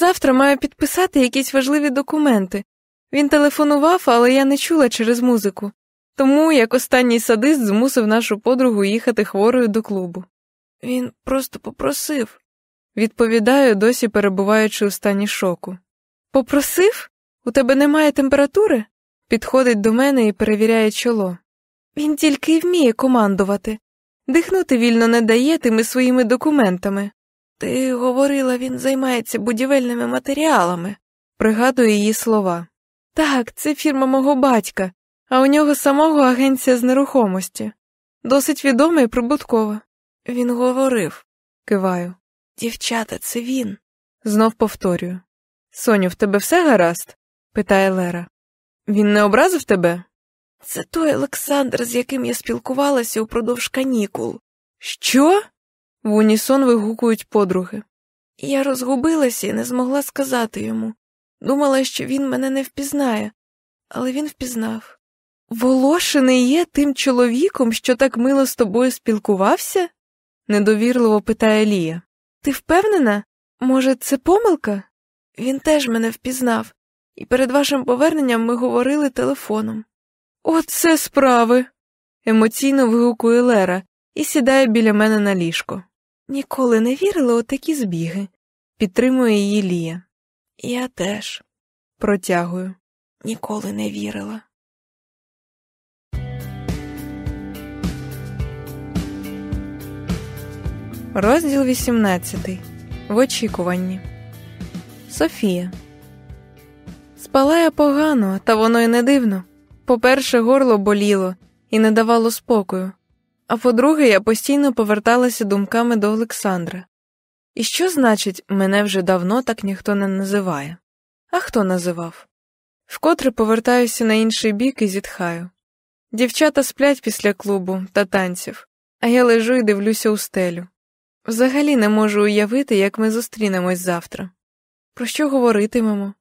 завтра маю підписати якісь важливі документи. Він телефонував, але я не чула через музику. Тому як останній садист змусив нашу подругу їхати хворою до клубу. Він просто попросив, відповідаю, досі перебуваючи у стані шоку. Попросив? У тебе немає температури? Підходить до мене і перевіряє чоло. Він тільки й вміє командувати. Дихнути вільно не дає тими своїми документами. Ти говорила, він займається будівельними матеріалами, пригадує її слова. Так, це фірма мого батька, а у нього самого агенція з нерухомості. Досить відома і прибуткова. Він говорив, киваю. Дівчата, це він. Знов повторюю. Соню, в тебе все гаразд? питає Лера. Він не образив тебе? Це той Олександр, з яким я спілкувалася упродовж канікул. Що? В унісон вигукують подруги. Я розгубилася і не змогла сказати йому. Думала, що він мене не впізнає, але він впізнав. Волошиний є тим чоловіком, що так мило з тобою спілкувався? недовірливо питає Лія. Ти впевнена? Може, це помилка? Він теж мене впізнав, і перед вашим поверненням ми говорили телефоном. Оце справи. емоційно вигукує Лера і сідає біля мене на ліжко. Ніколи не вірила у такі збіги, підтримує її Лія. Я теж, протягую, ніколи не вірила. Розділ 18. В очікуванні. Софія. Спала я погано, та воно й не дивно. По-перше, горло боліло і не давало спокою, а по-друге, я постійно поверталася думками до Олександра. І що значить, мене вже давно так ніхто не називає? А хто називав? Вкотре повертаюся на інший бік і зітхаю. Дівчата сплять після клубу та танців, а я лежу і дивлюся у стелю. Взагалі не можу уявити, як ми зустрінемось завтра. Про що говоритимемо,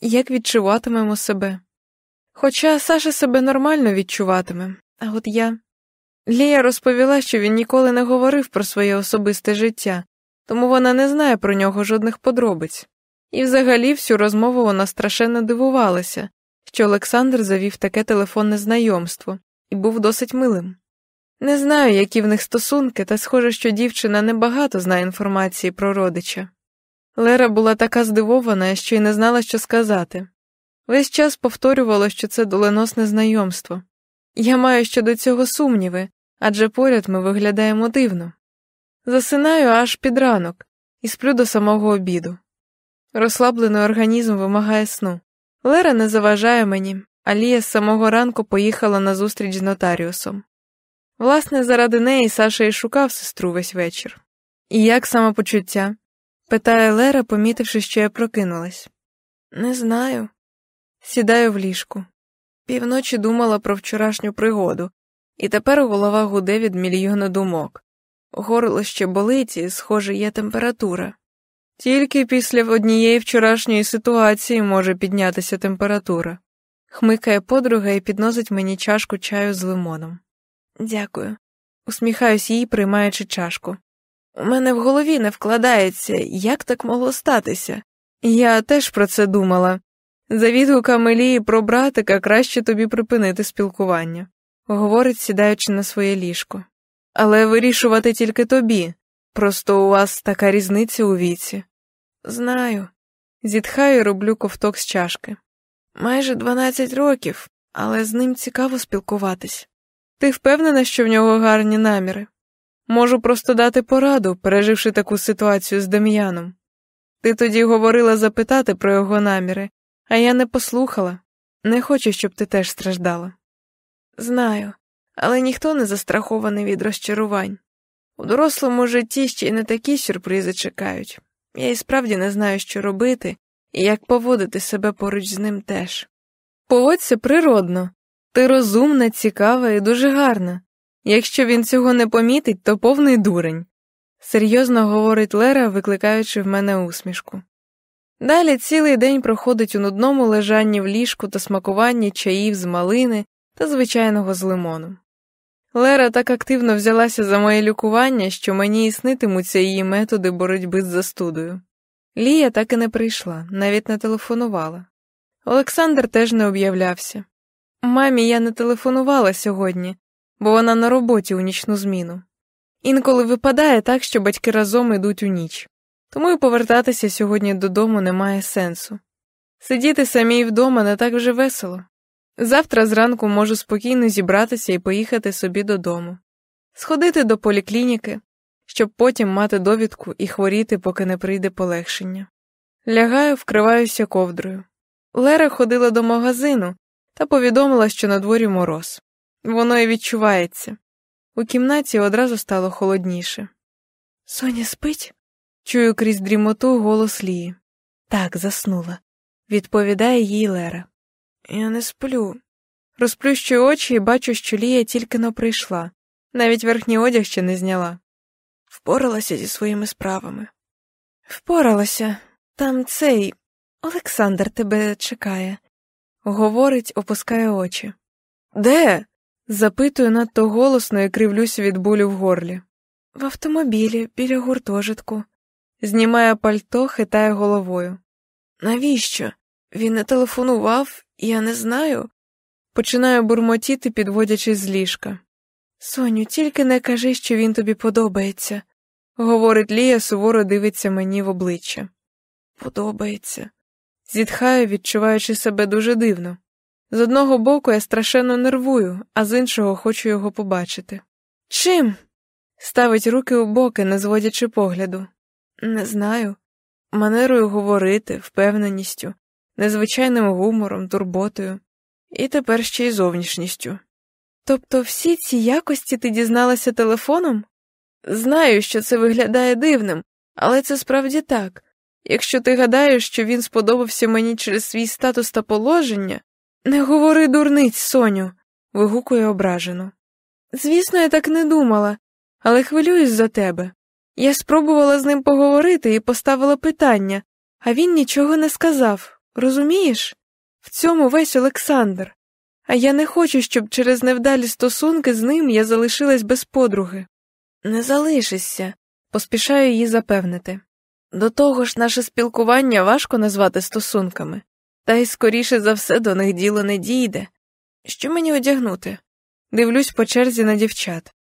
як відчуватимемо себе. Хоча Саша себе нормально відчуватиме, а от я. Лія розповіла, що він ніколи не говорив про своє особисте життя, тому вона не знає про нього жодних подробиць. І взагалі всю розмову вона страшенно дивувалася, що Олександр завів таке телефонне знайомство і був досить милим. Не знаю, які в них стосунки, та схоже, що дівчина небагато знає інформації про родича. Лера була така здивована, що й не знала, що сказати. Весь час повторювала, що це доленосне знайомство. Я маю щодо цього сумніви, адже поряд ми виглядаємо дивно. Засинаю аж під ранок і сплю до самого обіду. Розслаблений організм вимагає сну. Лера не заважає мені, а Лія з самого ранку поїхала на зустріч з нотаріусом. Власне, заради неї Саша і шукав сестру весь вечір. І як самопочуття? питає Лера, помітивши, що я прокинулась. Не знаю. Сідаю в ліжку. Півночі думала про вчорашню пригоду, і тепер голова гуде від мільйона думок. Горло ще болить і, схоже, є температура. Тільки після однієї вчорашньої ситуації може піднятися температура. Хмикає подруга і підносить мені чашку чаю з лимоном. Дякую. Усміхаюсь їй, приймаючи чашку. У мене в голові не вкладається, як так могло статися. Я теж про це думала. За відгуками Лії про братика краще тобі припинити спілкування, говорить, сідаючи на своє ліжко. Але вирішувати тільки тобі. Просто у вас така різниця у віці. Знаю. Зітхаю і роблю ковток з чашки. Майже дванадцять років, але з ним цікаво спілкуватись. Ти впевнена, що в нього гарні наміри? Можу просто дати пораду, переживши таку ситуацію з Дем'яном. Ти тоді говорила запитати про його наміри, а я не послухала. Не хочу, щоб ти теж страждала. Знаю, але ніхто не застрахований від розчарувань. У дорослому житті ще й не такі сюрпризи чекають. Я і справді не знаю, що робити і як поводити себе поруч з ним теж. Поводься природно, ти розумна, цікава і дуже гарна. Якщо він цього не помітить, то повний дурень, серйозно говорить Лера, викликаючи в мене усмішку. Далі цілий день проходить у нудному лежанні в ліжку та смакуванні чаїв з малини та звичайного з лимоном. Лера так активно взялася за моє лікування, що мені і снитимуться її методи боротьби з застудою. Лія так і не прийшла, навіть не телефонувала. Олександр теж не об'являвся. Мамі я не телефонувала сьогодні, бо вона на роботі у нічну зміну. Інколи випадає так, що батьки разом ідуть у ніч, тому і повертатися сьогодні додому немає сенсу. Сидіти самій вдома не так вже весело. Завтра зранку можу спокійно зібратися і поїхати собі додому, сходити до поліклініки, щоб потім мати довідку і хворіти, поки не прийде полегшення. Лягаю, вкриваюся ковдрою. Лера ходила до магазину та повідомила, що на дворі мороз. Воно і відчувається. У кімнаті одразу стало холодніше. Соня спить? Чую крізь дрімоту голос Лії. Так, заснула, відповідає їй Лера. Я не сплю. Розплющую очі і бачу, що Лія тільки но прийшла, навіть верхній одяг ще не зняла. Впоралася зі своїми справами. Впоралася. Там цей Олександр тебе чекає, говорить, опускає очі. Де? запитую надто голосно і кривлюся від болю в горлі. В автомобілі, біля гуртожитку. Знімає пальто, хитає головою. Навіщо? Він не телефонував, я не знаю. Починаю бурмотіти, підводячись з ліжка. Соню, тільки не кажи, що він тобі подобається, говорить Лія, суворо дивиться мені в обличчя. Подобається. Зітхаю, відчуваючи себе дуже дивно. З одного боку я страшенно нервую, а з іншого хочу його побачити. Чим? Ставить руки у боки, не зводячи погляду. Не знаю. Манерою говорити, впевненістю, незвичайним гумором, турботою, і тепер ще й зовнішністю. Тобто всі ці якості ти дізналася телефоном? Знаю, що це виглядає дивним, але це справді так. Якщо ти гадаєш, що він сподобався мені через свій статус та положення, не говори дурниць, Соню, вигукує ображено. Звісно, я так не думала, але хвилююсь за тебе. Я спробувала з ним поговорити і поставила питання, а він нічого не сказав. Розумієш? В цьому весь Олександр. А я не хочу, щоб через невдалі стосунки з ним я залишилась без подруги. Не залишишся, поспішаю її запевнити. До того ж, наше спілкування важко назвати стосунками, та й скоріше за все до них діло не дійде. Що мені одягнути? Дивлюсь по черзі на дівчат.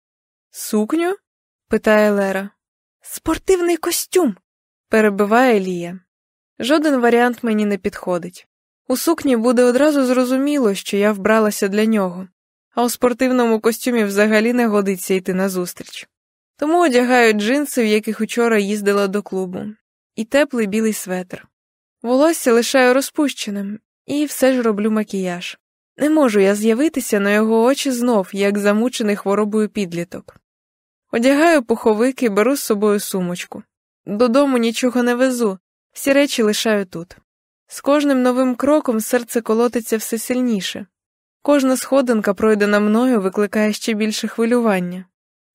Сукню? питає Лера. Спортивний костюм, перебиває Лія. Жоден варіант мені не підходить. У сукні буде одразу зрозуміло, що я вбралася для нього, а у спортивному костюмі взагалі не годиться йти назустріч. Тому одягаю джинси, в яких учора їздила до клубу, і теплий білий светр. Волосся лишаю розпущеним, і все ж роблю макіяж. Не можу я з'явитися на його очі знов, як замучений хворобою підліток. Одягаю пуховики, беру з собою сумочку. Додому нічого не везу, всі речі лишаю тут. З кожним новим кроком серце колотиться все сильніше. Кожна сходинка, пройдена мною, викликає ще більше хвилювання.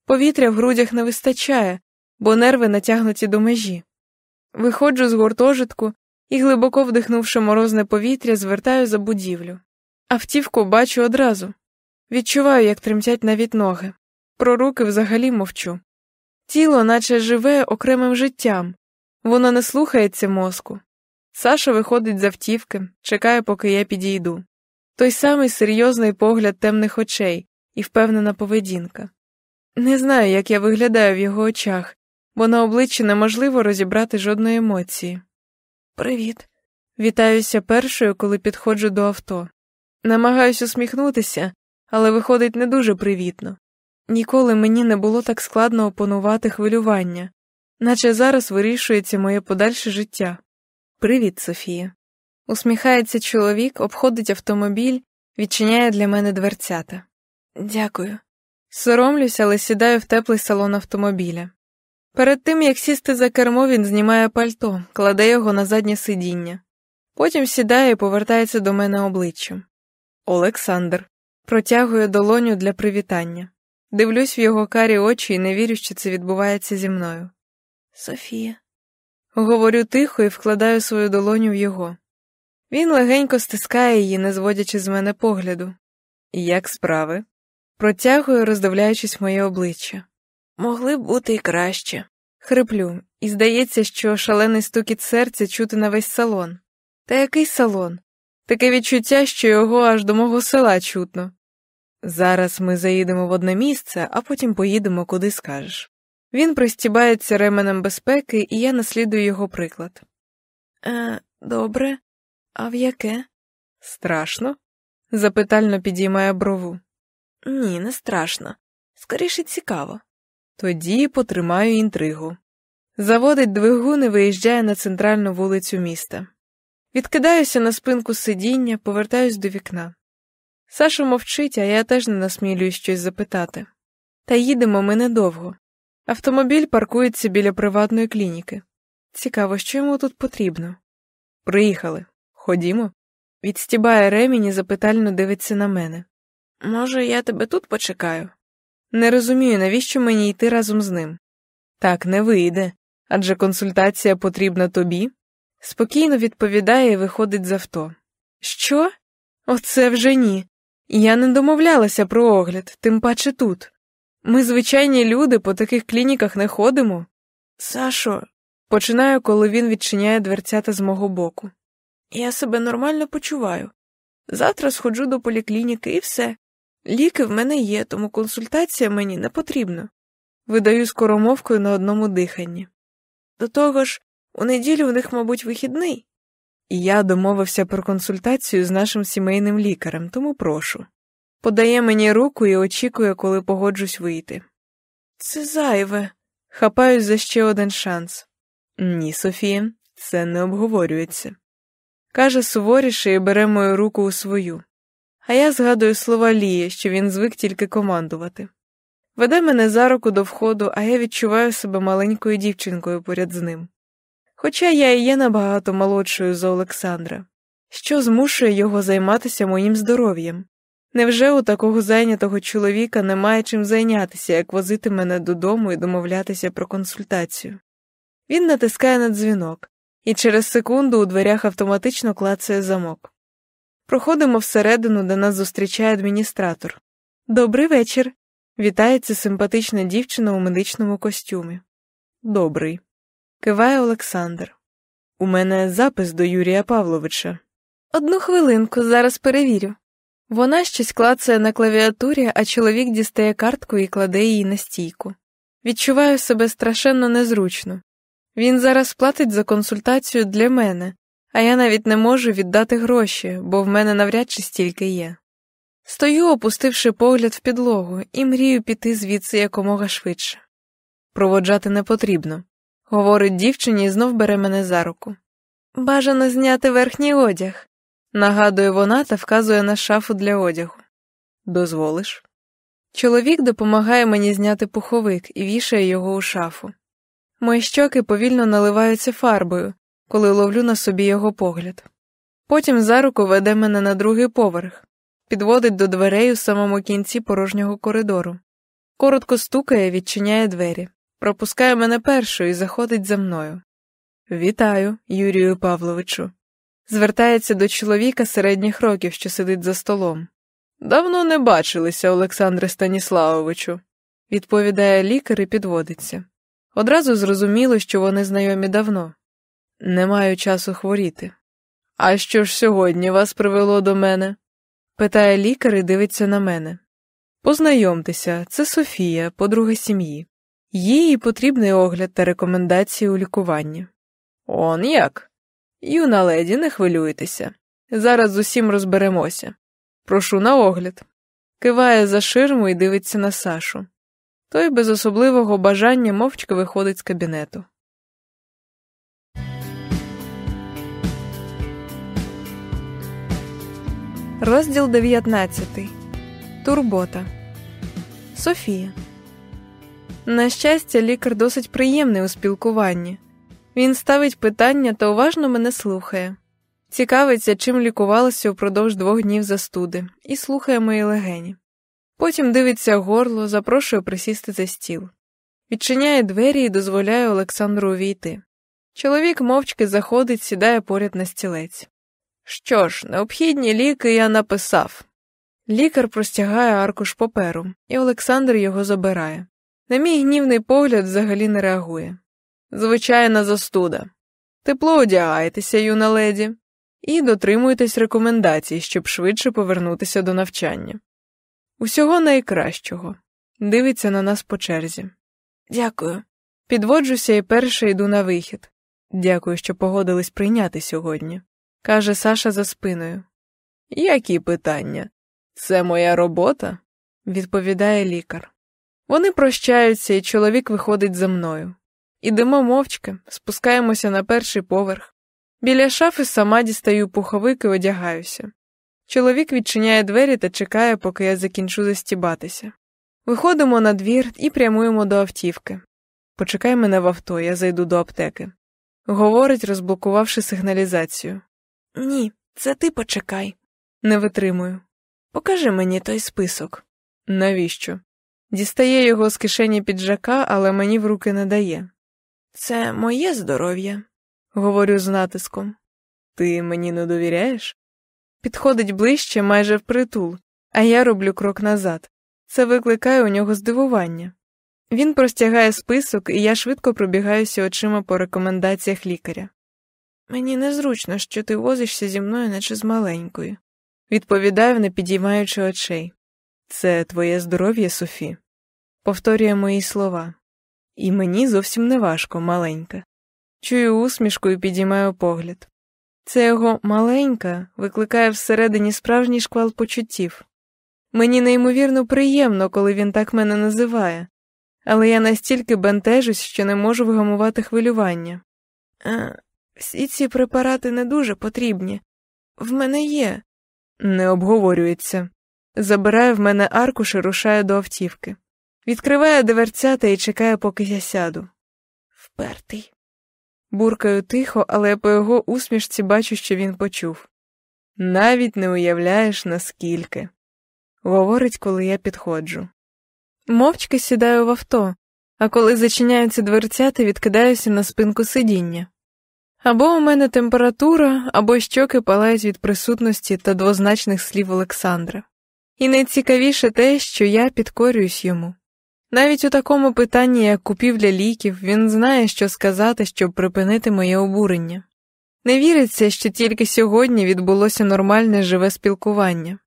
Повітря в грудях не вистачає, бо нерви натягнуті до межі. Виходжу з гуртожитку і, глибоко вдихнувши морозне повітря, звертаю за будівлю. Автівку бачу одразу. Відчуваю, як тремтять навіть ноги. Про руки взагалі мовчу. Тіло, наче живе окремим життям, воно не слухається мозку. Саша виходить з автівки, чекає, поки я підійду. Той самий серйозний погляд темних очей і впевнена поведінка. Не знаю, як я виглядаю в його очах, бо на обличчі неможливо розібрати жодної емоції. Привіт. Вітаюся першою, коли підходжу до авто. Намагаюсь усміхнутися, але виходить не дуже привітно. Ніколи мені не було так складно опанувати хвилювання, наче зараз вирішується моє подальше життя. Привіт, Софія. Усміхається чоловік, обходить автомобіль, відчиняє для мене дверцята. Дякую. Соромлюся, але сідаю в теплий салон автомобіля. Перед тим, як сісти за кермо, він знімає пальто, кладе його на заднє сидіння. Потім сідає і повертається до мене обличчям. Олександр. Протягує долоню для привітання. Дивлюсь в його карі очі і не вірю, що це відбувається зі мною. Софія. Говорю тихо і вкладаю свою долоню в його. Він легенько стискає її, не зводячи з мене погляду. Як справи? Протягую, роздивляючись моє обличчя. Могли б бути й краще. Хриплю, і здається, що шалений стукіт серця чути на весь салон. Та який салон? Таке відчуття, що його аж до мого села чутно. Зараз ми заїдемо в одне місце, а потім поїдемо, куди скажеш. Він пристібається ременем безпеки, і я наслідую його приклад. Е, добре, а в яке? Страшно? запитально підіймає брову. Ні, не страшно. Скоріше цікаво. Тоді потримаю інтригу. Заводить двигун і виїжджає на центральну вулицю міста. Відкидаюся на спинку сидіння, повертаюсь до вікна. Саша мовчить, а я теж не насмілююсь щось запитати. Та їдемо ми недовго. Автомобіль паркується біля приватної клініки. Цікаво, що йому тут потрібно. Приїхали. Ходімо. Відстібає ремінь і запитально дивиться на мене. Може, я тебе тут почекаю? Не розумію, навіщо мені йти разом з ним. Так не вийде, адже консультація потрібна тобі. Спокійно відповідає і виходить з авто. Що? Оце вже ні. Я не домовлялася про огляд, тим паче тут. Ми, звичайні люди, по таких клініках не ходимо. Сашо, починаю, коли він відчиняє дверцята з мого боку. Я себе нормально почуваю. Завтра сходжу до поліклініки і все. Ліки в мене є, тому консультація мені не потрібна. Видаю скоромовкою на одному диханні. До того ж, у неділю в них, мабуть, вихідний. Я домовився про консультацію з нашим сімейним лікарем, тому прошу. Подає мені руку і очікує, коли погоджусь вийти. Це зайве. Хапаюсь за ще один шанс. Ні, Софія, це не обговорюється. Каже суворіше і бере мою руку у свою. А я згадую слова Лії, що він звик тільки командувати. Веде мене за руку до входу, а я відчуваю себе маленькою дівчинкою поряд з ним. Хоча я і є набагато молодшою за Олександра, що змушує його займатися моїм здоров'ям. Невже у такого зайнятого чоловіка немає чим зайнятися, як возити мене додому і домовлятися про консультацію? Він натискає на дзвінок, і через секунду у дверях автоматично клацає замок. Проходимо всередину, де нас зустрічає адміністратор. Добрий вечір. Вітається симпатична дівчина у медичному костюмі. Добрий. Киває Олександр. У мене запис до Юрія Павловича. Одну хвилинку, зараз перевірю. Вона щось клацає на клавіатурі, а чоловік дістає картку і кладе її на стійку. Відчуваю себе страшенно незручно. Він зараз платить за консультацію для мене, а я навіть не можу віддати гроші, бо в мене навряд чи стільки є. Стою, опустивши погляд в підлогу, і мрію піти звідси якомога швидше. Проводжати не потрібно, говорить дівчині і знов бере мене за руку. Бажано зняти верхній одяг, нагадує вона та вказує на шафу для одягу. Дозволиш? Чоловік допомагає мені зняти пуховик і вішає його у шафу. Мої щоки повільно наливаються фарбою, коли ловлю на собі його погляд. Потім за руку веде мене на другий поверх, підводить до дверей у самому кінці порожнього коридору. Коротко стукає, відчиняє двері, пропускає мене першою і заходить за мною. Вітаю, Юрію Павловичу. Звертається до чоловіка середніх років, що сидить за столом. Давно не бачилися, Олександре Станіславовичу, відповідає лікар і підводиться. Одразу зрозуміло, що вони знайомі давно. Не маю часу хворіти. А що ж сьогодні вас привело до мене? питає лікар і дивиться на мене. Познайомтеся, це Софія, подруга сім'ї. Їй потрібний огляд та рекомендації у лікуванні. Он як? Юна леді, не хвилюйтеся. Зараз з усім розберемося. Прошу на огляд. Киває за ширму і дивиться на Сашу. Той без особливого бажання мовчки виходить з кабінету. Розділ 19. Турбота. Софія. На щастя, лікар досить приємний у спілкуванні. Він ставить питання та уважно мене слухає. Цікавиться, чим лікувалася впродовж двох днів застуди, і слухає мої легені. Потім дивиться горло, запрошує присісти за стіл. Відчиняє двері і дозволяє Олександру увійти. Чоловік мовчки заходить, сідає поряд на стілець. Що ж, необхідні ліки я написав. Лікар простягає аркуш паперу, і Олександр його забирає. На мій гнівний погляд взагалі не реагує. Звичайна застуда. Тепло одягайтеся, юна леді, і дотримуйтесь рекомендацій, щоб швидше повернутися до навчання. Усього найкращого. Дивиться на нас по черзі. Дякую. Підводжуся і перше йду на вихід. Дякую, що погодились прийняти сьогодні, каже Саша за спиною. Які питання? Це моя робота? відповідає лікар. Вони прощаються, і чоловік виходить за мною. Ідемо мовчки, спускаємося на перший поверх. Біля шафи сама дістаю пуховик і одягаюся. Чоловік відчиняє двері та чекає, поки я закінчу застібатися. Виходимо на двір і прямуємо до автівки. Почекай мене в авто, я зайду до аптеки. Говорить, розблокувавши сигналізацію. Ні, це ти почекай. Не витримую. Покажи мені той список. Навіщо? Дістає його з кишені піджака, але мені в руки не дає. Це моє здоров'я, говорю з натиском. Ти мені не довіряєш? Підходить ближче майже впритул, а я роблю крок назад. Це викликає у нього здивування. Він простягає список, і я швидко пробігаюся очима по рекомендаціях лікаря. Мені незручно, що ти возишся зі мною, наче з маленькою, відповідаю, не підіймаючи очей. Це твоє здоров'я, Софі, повторює мої слова. І мені зовсім не важко, маленька. Чую усмішку і підіймаю погляд. Це його маленька викликає всередині справжній шквал почуттів. Мені неймовірно приємно, коли він так мене називає, але я настільки бентежусь, що не можу вгамувати хвилювання. А, всі ці препарати не дуже потрібні. В мене є. Не обговорюється. Забирає в мене аркуш і рушає до автівки. Відкриває дверцята і чекає, поки я сяду. Впертий. Буркаю тихо, але по його усмішці бачу, що він почув. Навіть не уявляєш, наскільки. Говорить, коли я підходжу. Мовчки сідаю в авто, а коли зачиняються дверцята, відкидаюся на спинку сидіння. Або у мене температура, або щоки палають від присутності та двозначних слів Олександра. І найцікавіше те, що я підкорююсь йому. Навіть у такому питанні, як купівля ліків, він знає, що сказати, щоб припинити моє обурення. Не віриться, що тільки сьогодні відбулося нормальне живе спілкування.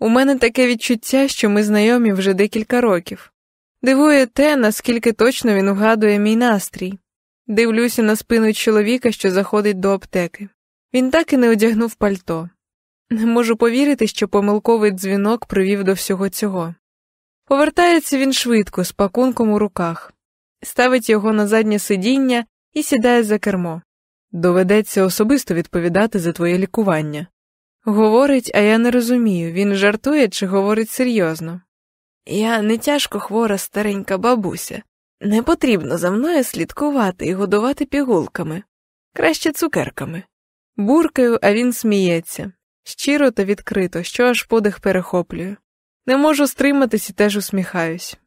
У мене таке відчуття, що ми знайомі вже декілька років. Дивує те, наскільки точно він вгадує мій настрій. Дивлюся на спину чоловіка, що заходить до аптеки. Він так і не одягнув пальто. Не можу повірити, що помилковий дзвінок привів до всього цього. Повертається він швидко, з пакунком у руках, ставить його на заднє сидіння і сідає за кермо. Доведеться особисто відповідати за твоє лікування. Говорить, а я не розумію, він жартує чи говорить серйозно. Я не тяжко хвора старенька бабуся. Не потрібно за мною слідкувати і годувати пігулками, краще цукерками. Буркаю, а він сміється, щиро та відкрито, що аж подих перехоплюю. Не можу стриматись і теж усміхаюсь.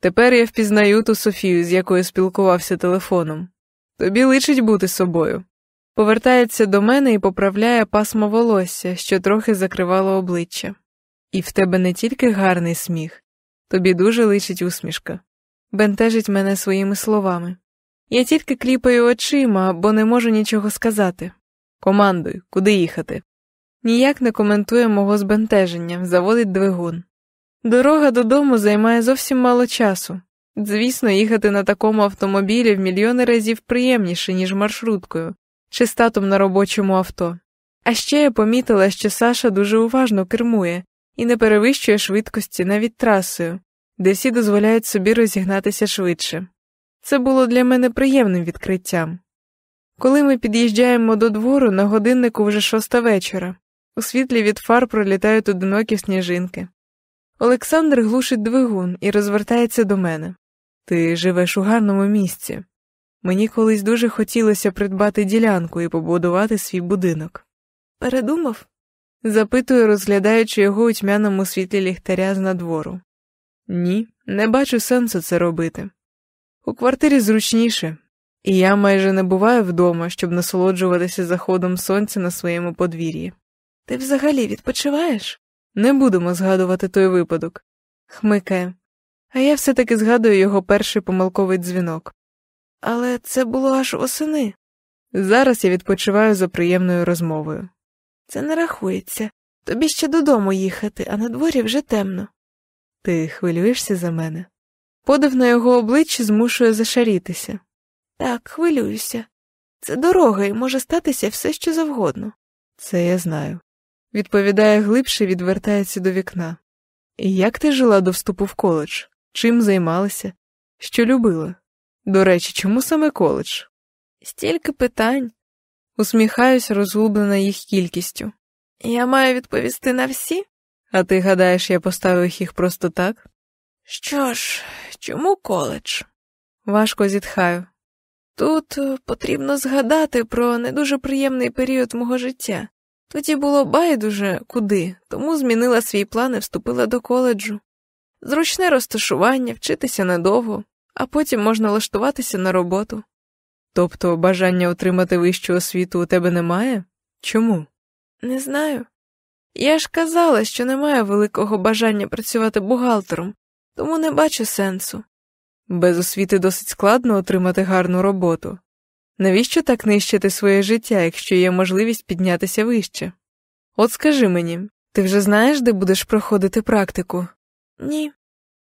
Тепер я впізнаю ту Софію, з якою спілкувався телефоном. Тобі личить бути собою. Повертається до мене і поправляє пасмо волосся, що трохи закривало обличчя. І в тебе не тільки гарний сміх, тобі дуже личить усмішка, бентежить мене своїми словами. Я тільки кліпаю очима, бо не можу нічого сказати. Командуй, куди їхати. Ніяк не коментує мого збентеження, заводить двигун. Дорога додому займає зовсім мало часу. Звісно, їхати на такому автомобілі в мільйони разів приємніше, ніж маршруткою, чи статом на робочому авто. А ще я помітила, що Саша дуже уважно кермує і не перевищує швидкості навіть трасою, де всі дозволяють собі розігнатися швидше. Це було для мене приємним відкриттям. Коли ми під'їжджаємо до двору, на годиннику вже шоста вечора, у світлі від фар пролітають одинокі сніжинки. Олександр глушить двигун і розвертається до мене. Ти живеш у гарному місці. Мені колись дуже хотілося придбати ділянку і побудувати свій будинок. Передумав? запитую, розглядаючи його у тьмяному світлі ліхтаря з надвору. Ні, не бачу сенсу це робити. У квартирі зручніше, і я майже не буваю вдома, щоб насолоджуватися заходом сонця на своєму подвір'ї. Ти взагалі відпочиваєш? Не будемо згадувати той випадок. Хмикає, а я все таки згадую його перший помилковий дзвінок. але це було аж восени. Зараз я відпочиваю за приємною розмовою. Це не рахується. Тобі ще додому їхати, а на дворі вже темно. Ти хвилюєшся за мене? Подив на його обличчі змушує зашарітися. Так, хвилююся. Це дорога і може статися все, що завгодно. Це я знаю. Відповідає глибше, відвертається до вікна. Як ти жила до вступу в коледж? Чим займалася? Що любила? До речі, чому саме коледж? Стільки питань. Усміхаюся, розгублена їх кількістю. Я маю відповісти на всі? А ти гадаєш, я поставив їх просто так? Що ж, чому коледж? Важко зітхаю. Тут е, потрібно згадати про не дуже приємний період мого життя. Тоді було байдуже куди, тому змінила свій план і вступила до коледжу. Зручне розташування, вчитися недовго, а потім можна влаштуватися на роботу. Тобто бажання отримати вищу освіту у тебе немає? Чому? Не знаю. Я ж казала, що не маю великого бажання працювати бухгалтером, тому не бачу сенсу. Без освіти досить складно отримати гарну роботу. Навіщо так нищити своє життя, якщо є можливість піднятися вище? От скажи мені, ти вже знаєш, де будеш проходити практику? Ні.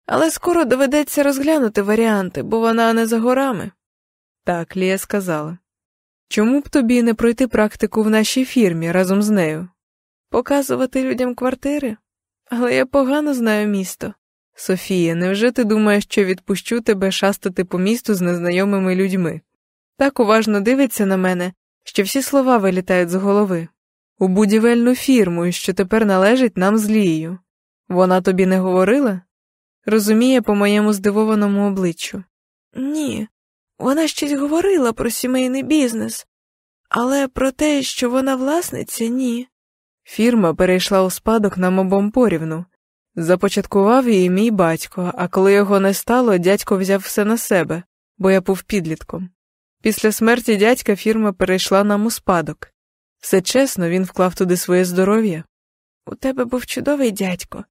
Але скоро доведеться розглянути варіанти, бо вона не за горами. Так, Лія сказала. Чому б тобі не пройти практику в нашій фірмі разом з нею? Показувати людям квартири? Але я погано знаю місто. Софія, невже ти думаєш, що відпущу тебе шастати по місту з незнайомими людьми? Так уважно дивиться на мене, що всі слова вилітають з голови. У будівельну фірму, що тепер належить нам з Лією. Вона тобі не говорила? Розуміє по моєму здивованому обличчю. Ні, вона щось говорила про сімейний бізнес, але про те, що вона власниця, ні. Фірма перейшла у спадок нам обом порівну. Започаткував її мій батько, а коли його не стало, дядько взяв все на себе, бо я був підлітком. Після смерті дядька фірма перейшла нам у спадок. Все чесно, він вклав туди своє здоров'я. У тебе був чудовий дядько.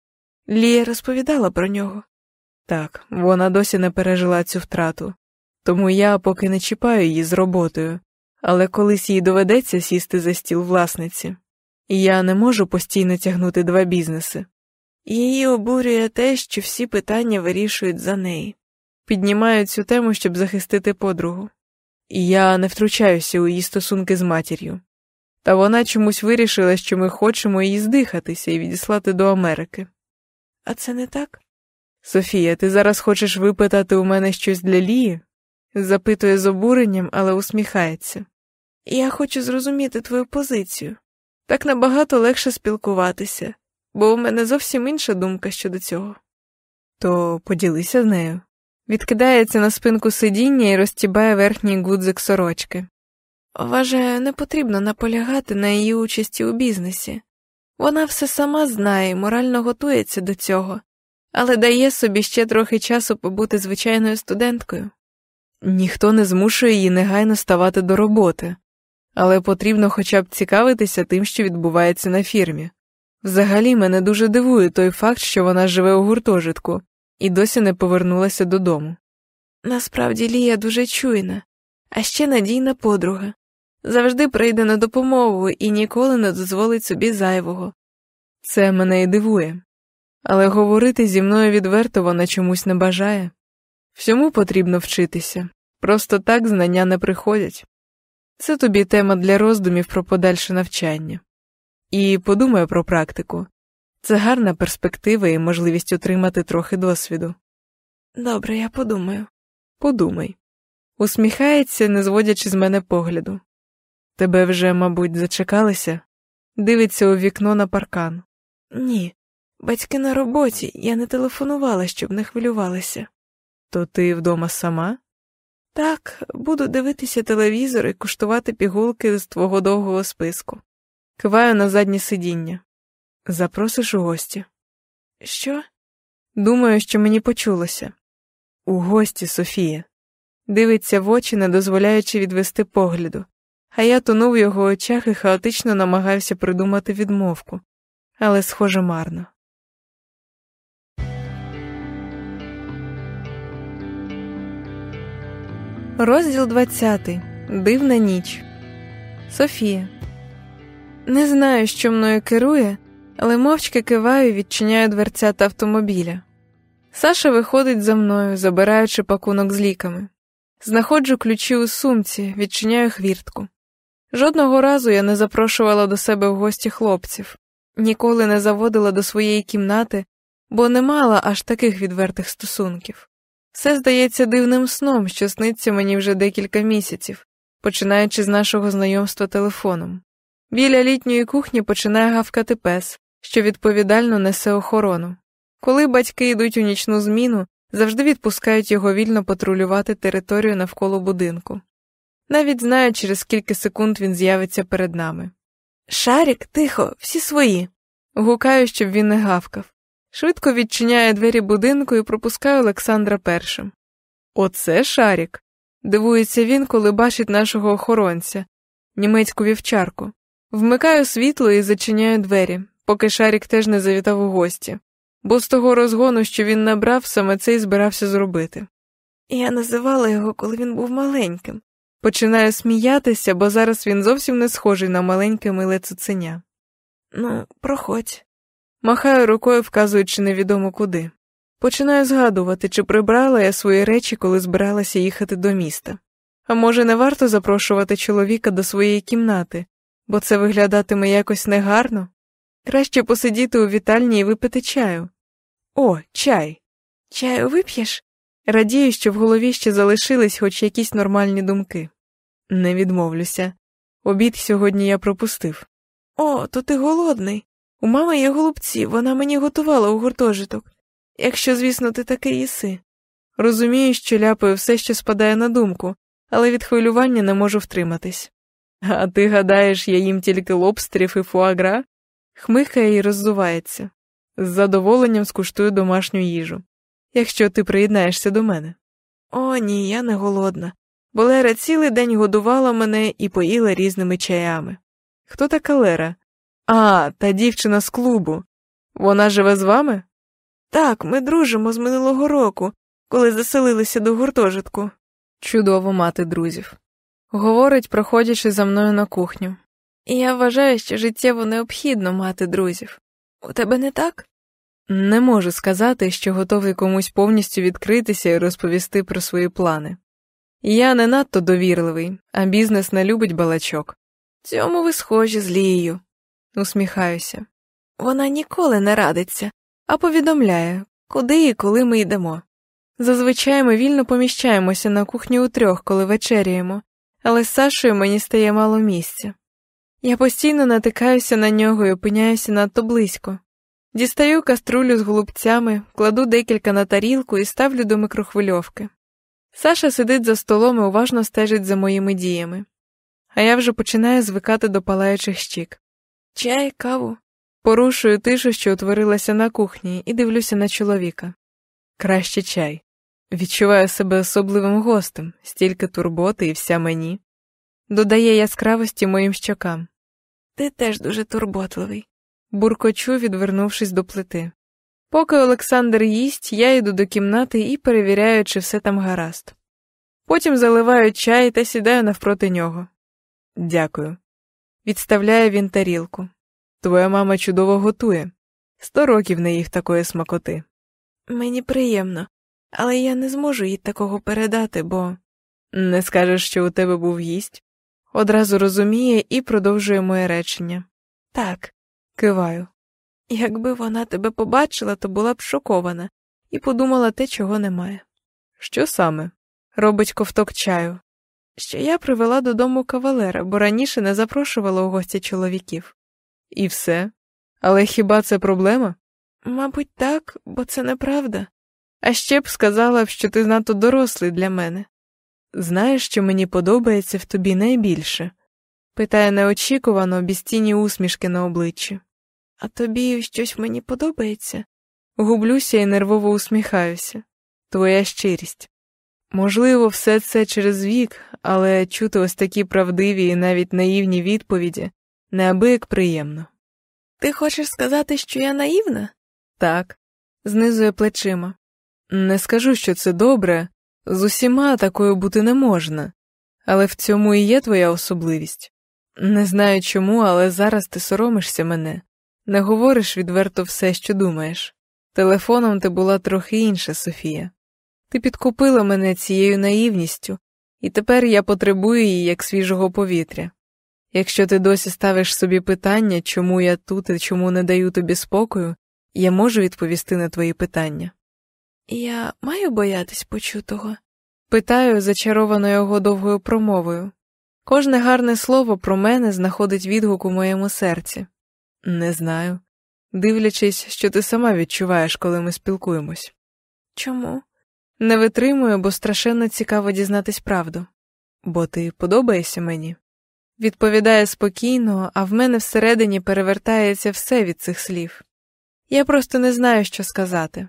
Лія розповідала про нього. Так, вона досі не пережила цю втрату, тому я поки не чіпаю її з роботою, але колись їй доведеться сісти за стіл власниці, і я не можу постійно тягнути два бізнеси. Її обурює те, що всі питання вирішують за неї. Піднімаю цю тему, щоб захистити подругу. І я не втручаюся у її стосунки з матір'ю. Та вона чомусь вирішила, що ми хочемо її здихатися і відіслати до Америки. А це не так? Софія, ти зараз хочеш випитати у мене щось для Лії? запитує з обуренням, але усміхається. Я хочу зрозуміти твою позицію. Так набагато легше спілкуватися, бо у мене зовсім інша думка щодо цього. То поділися з нею. Відкидається на спинку сидіння і розтібає верхній гудзик сорочки. Вважаю, не потрібно наполягати на її участі у бізнесі. Вона все сама знає і морально готується до цього, але дає собі ще трохи часу побути звичайною студенткою. Ніхто не змушує її негайно ставати до роботи, але потрібно хоча б цікавитися тим, що відбувається на фірмі. Взагалі мене дуже дивує той факт, що вона живе у гуртожитку і досі не повернулася додому. Насправді Лія дуже чуйна, а ще надійна подруга. Завжди прийде на допомогу і ніколи не дозволить собі зайвого. Це мене і дивує, але говорити зі мною відверто вона чомусь не бажає. Всьому потрібно вчитися, просто так знання не приходять. Це тобі тема для роздумів про подальше навчання. І подумай про практику це гарна перспектива і можливість отримати трохи досвіду. Добре, я подумаю. Подумай. Усміхається, не зводячи з мене погляду. Тебе вже, мабуть, зачекалися? Дивиться у вікно на паркан. Ні, батьки на роботі, я не телефонувала, щоб не хвилювалася. То ти вдома сама? Так, буду дивитися телевізор і куштувати пігулки з твого довгого списку. Киваю на заднє сидіння. Запросиш у гості. Що? Думаю, що мені почулося. У гості, Софія. Дивиться в очі, не дозволяючи відвести погляду, а я тонув в його очах і хаотично намагався придумати відмовку, але, схоже, марно. Розділ 20. Дивна ніч. Софія. Не знаю, що мною керує, але мовчки киваю і відчиняю дверцята автомобіля. Саша виходить за мною, забираючи пакунок з ліками. Знаходжу ключі у сумці, відчиняю хвіртку. Жодного разу я не запрошувала до себе в гості хлопців, ніколи не заводила до своєї кімнати, бо не мала аж таких відвертих стосунків. Все здається дивним сном, що сниться мені вже декілька місяців, починаючи з нашого знайомства телефоном. Біля літньої кухні починає гавкати пес, що відповідально несе охорону. Коли батьки йдуть у нічну зміну, завжди відпускають його вільно патрулювати територію навколо будинку. Навіть знаю, через скільки секунд він з'явиться перед нами. Шарік, тихо, всі свої. Гукаю, щоб він не гавкав. Швидко відчиняє двері будинку і пропускає Олександра першим. Оце Шарік. Дивується він, коли бачить нашого охоронця, німецьку вівчарку. Вмикаю світло і зачиняю двері, поки Шарік теж не завітав у гості, бо з того розгону, що він набрав, саме це й збирався зробити. Я називала його, коли він був маленьким. Починаю сміятися, бо зараз він зовсім не схожий на маленьке миле цуценя. Ну, проходь. Махаю рукою, вказуючи невідомо куди. Починаю згадувати, чи прибрала я свої речі, коли збиралася їхати до міста. А може, не варто запрошувати чоловіка до своєї кімнати, бо це виглядатиме якось негарно? Краще посидіти у вітальні і випити чаю. О, чай. Чаю вип'єш? Радію, що в голові ще залишились хоч якісь нормальні думки. Не відмовлюся. Обід сьогодні я пропустив. О, то ти голодний. У мами є голубці, вона мені готувала у гуртожиток. Якщо, звісно, ти таки їси. Розумію, що ляпаю все, що спадає на думку, але від хвилювання не можу втриматись. А ти гадаєш, я їм тільки лобстерів і фуагра? Хмикає і роздувається. З задоволенням скуштую домашню їжу. Якщо ти приєднаєшся до мене. О, ні, я не голодна. Бо Лера цілий день годувала мене і поїла різними чаями. Хто така Лера? А, та дівчина з клубу. Вона живе з вами? Так, ми дружимо з минулого року, коли заселилися до гуртожитку. Чудово мати друзів. Говорить, проходячи за мною на кухню. Я вважаю, що життєво необхідно мати друзів. У тебе не так? Не можу сказати, що готовий комусь повністю відкритися і розповісти про свої плани. Я не надто довірливий, а бізнес не любить балачок. Цьому ви схожі з Лією усміхаюся. Вона ніколи не радиться, а повідомляє, куди і коли ми йдемо. Зазвичай ми вільно поміщаємося на кухні утрьох, коли вечеряємо, але з Сашою мені стає мало місця. Я постійно натикаюся на нього і опиняюся надто близько. Дістаю каструлю з голубцями, кладу декілька на тарілку і ставлю до микрохвильовки. Саша сидить за столом і уважно стежить за моїми діями, а я вже починаю звикати до палаючих щік. Чай, каву. Порушую тишу, що утворилася на кухні, і дивлюся на чоловіка. Краще чай. Відчуваю себе особливим гостем, стільки турботи і вся мені. Додає яскравості моїм щокам. Ти теж дуже турботливий, буркочу, відвернувшись до плити. Поки Олександр їсть, я йду до кімнати і перевіряю, чи все там гаразд. Потім заливаю чай та сідаю навпроти нього. Дякую. Відставляє він тарілку. Твоя мама чудово готує. Сто років не їх такої смакоти. Мені приємно, але я не зможу їй такого передати, бо. Не скажеш, що у тебе був гість? Одразу розуміє і продовжує моє речення. Так, киваю. Якби вона тебе побачила, то була б шокована і подумала те, чого немає. Що саме? Робить ковток чаю що я привела додому кавалера, бо раніше не запрошувала у гості чоловіків. І все. Але хіба це проблема? Мабуть, так, бо це неправда. А ще б сказала б, що ти знато дорослий для мене. Знаєш, що мені подобається в тобі найбільше? питає неочікувано без тіні усмішки на обличчі. А тобі щось мені подобається? Гублюся і нервово усміхаюся. Твоя щирість. Можливо, все це через вік, але чути ось такі правдиві і навіть наївні відповіді неабияк приємно. Ти хочеш сказати, що я наївна? Так, знизує плечима. Не скажу, що це добре, З усіма такою бути не можна, але в цьому і є твоя особливість. Не знаю чому, але зараз ти соромишся мене, не говориш відверто все, що думаєш. Телефоном ти була трохи інша, Софія. Ти підкупила мене цією наївністю, і тепер я потребую її як свіжого повітря. Якщо ти досі ставиш собі питання, чому я тут і чому не даю тобі спокою, я можу відповісти на твої питання. Я маю боятись почутого? Питаю, зачаровано його довгою промовою. Кожне гарне слово про мене знаходить відгук у моєму серці. Не знаю, дивлячись, що ти сама відчуваєш, коли ми спілкуємось. Чому? Не витримую, бо страшенно цікаво дізнатись правду. Бо ти подобаєшся мені. Відповідає спокійно, а в мене всередині перевертається все від цих слів. Я просто не знаю, що сказати.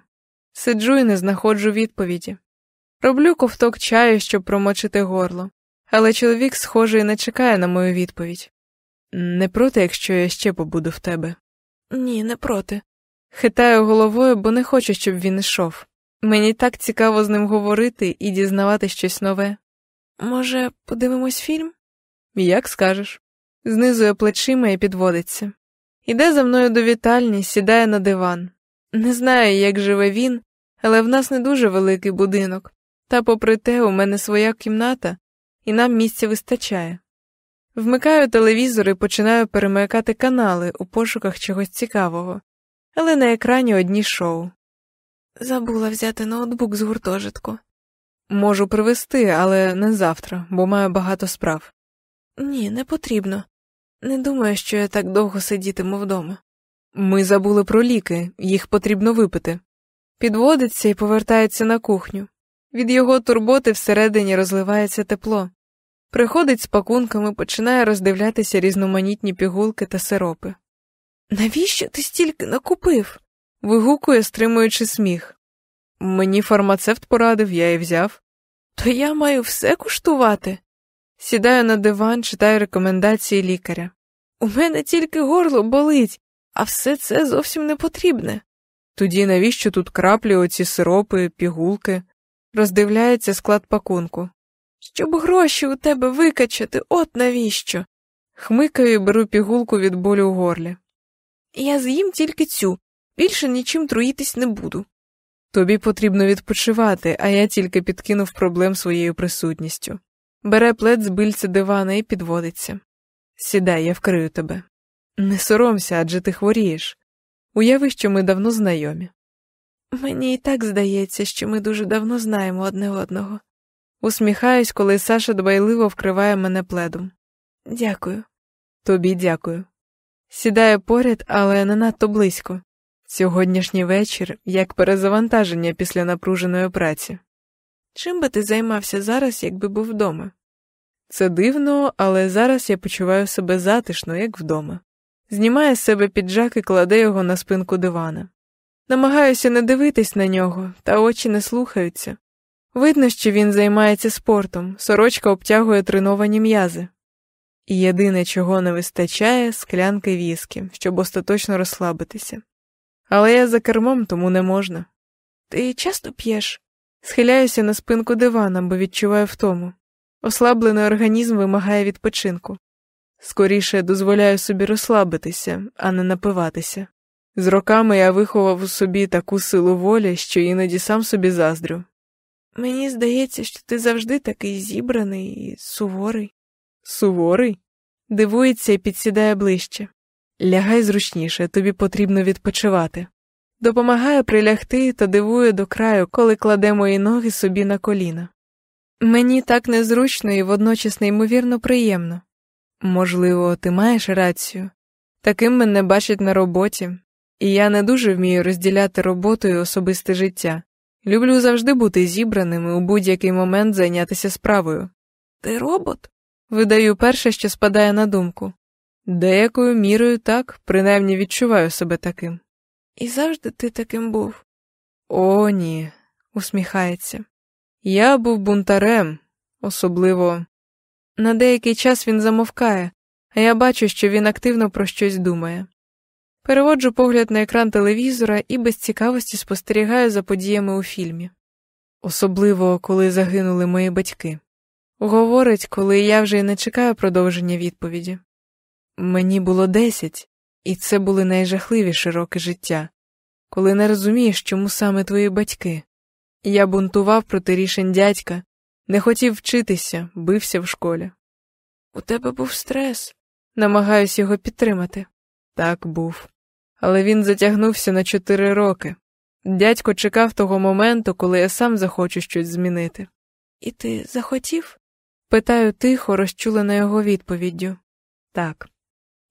Сиджу і не знаходжу відповіді. Роблю ковток чаю, щоб промочити горло, але чоловік, схожий, не чекає на мою відповідь. Не проти, якщо я ще побуду в тебе. Ні, не проти. Хитаю головою, бо не хочу, щоб він йшов. Мені так цікаво з ним говорити і дізнавати щось нове. Може, подивимось фільм? Як скажеш. Знизує плечима і підводиться. Іде за мною до вітальні, сідає на диван. Не знаю, як живе він, але в нас не дуже великий будинок, та, попри те, у мене своя кімната, і нам місця вистачає. Вмикаю телевізор і починаю перемикати канали у пошуках чогось цікавого, але на екрані одні шоу. Забула взяти ноутбук з гуртожитку. Можу привезти, але не завтра, бо маю багато справ. Ні, не потрібно. Не думаю, що я так довго сидітиму вдома. Ми забули про ліки, їх потрібно випити. Підводиться і повертається на кухню. Від його турботи всередині розливається тепло. Приходить з пакунками, починає роздивлятися різноманітні пігулки та сиропи. Навіщо ти стільки накупив? вигукує, стримуючи сміх. Мені фармацевт порадив, я і взяв. То я маю все куштувати. Сідаю на диван, читаю рекомендації лікаря. У мене тільки горло болить, а все це зовсім не потрібне. Тоді навіщо тут краплі, оці сиропи, пігулки? Роздивляється склад пакунку. Щоб гроші у тебе викачати, от навіщо? Хмикаю і беру пігулку від болю у горлі. Я з'їм тільки цю, більше нічим труїтись не буду. Тобі потрібно відпочивати, а я тільки підкинув проблем своєю присутністю. Бере плед з бильця дивана і підводиться. Сідай, я вкрию тебе. Не соромся, адже ти хворієш. Уяви, що ми давно знайомі. Мені і так здається, що ми дуже давно знаємо одне одного. Усміхаюсь, коли Саша дбайливо вкриває мене пледом. Дякую. Тобі дякую. Сідає поряд, але не надто близько. Сьогоднішній вечір як перезавантаження після напруженої праці. Чим би ти займався зараз, якби був вдома? Це дивно, але зараз я почуваю себе затишно, як вдома. Знімає з себе піджак і кладе його на спинку дивана. Намагаюся не дивитись на нього, та очі не слухаються. Видно, що він займається спортом, сорочка обтягує треновані м'язи. І єдине, чого не вистачає, склянки віскі, щоб остаточно розслабитися. Але я за кермом, тому не можна. Ти часто п'єш? Схиляюся на спинку дивана, бо відчуваю втому. Ослаблений організм вимагає відпочинку. Скоріше дозволяю собі розслабитися, а не напиватися. З роками я виховав у собі таку силу волі, що іноді сам собі заздрю. Мені здається, що ти завжди такий зібраний і суворий. Суворий? Дивується і підсідає ближче. Лягай зручніше, тобі потрібно відпочивати. Допомагає прилягти та дивує до краю, коли кладе мої ноги собі на коліна. Мені так незручно і водночас неймовірно приємно. Можливо, ти маєш рацію. Таким мене бачать на роботі, і я не дуже вмію розділяти роботу і особисте життя. Люблю завжди бути зібраним і у будь-який момент зайнятися справою. Ти робот? Видаю перше, що спадає на думку. Деякою мірою так, принаймні відчуваю себе таким. І завжди ти таким був. О, ні, усміхається. Я був бунтарем, особливо. На деякий час він замовкає, а я бачу, що він активно про щось думає. Переводжу погляд на екран телевізора і без цікавості спостерігаю за подіями у фільмі. особливо коли загинули мої батьки. Говорить, коли я вже й не чекаю продовження відповіді. Мені було десять, і це були найжахливіші роки життя, коли не розумієш, чому саме твої батьки. Я бунтував проти рішень дядька, не хотів вчитися, бився в школі. У тебе був стрес, намагаюсь його підтримати. Так був. Але він затягнувся на чотири роки. Дядько чекав того моменту, коли я сам захочу щось змінити. І ти захотів? Питаю тихо, розчулена його відповіддю. Так.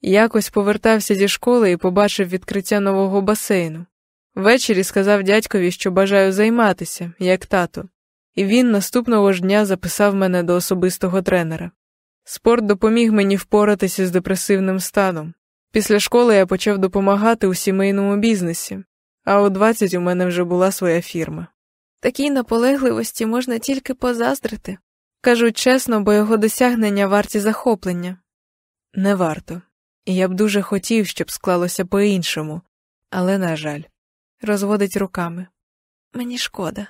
Якось повертався зі школи і побачив відкриття нового басейну. Ввечері сказав дядькові, що бажаю займатися, як тато, і він наступного ж дня записав мене до особистого тренера. Спорт допоміг мені впоратися з депресивним станом. Після школи я почав допомагати у сімейному бізнесі, а у 20 у мене вже була своя фірма. Такій наполегливості можна тільки позаздрити. Кажуть чесно, бо його досягнення варті захоплення. Не варто. І я б дуже хотів, щоб склалося по-іншому, але, на жаль, розводить руками. Мені шкода.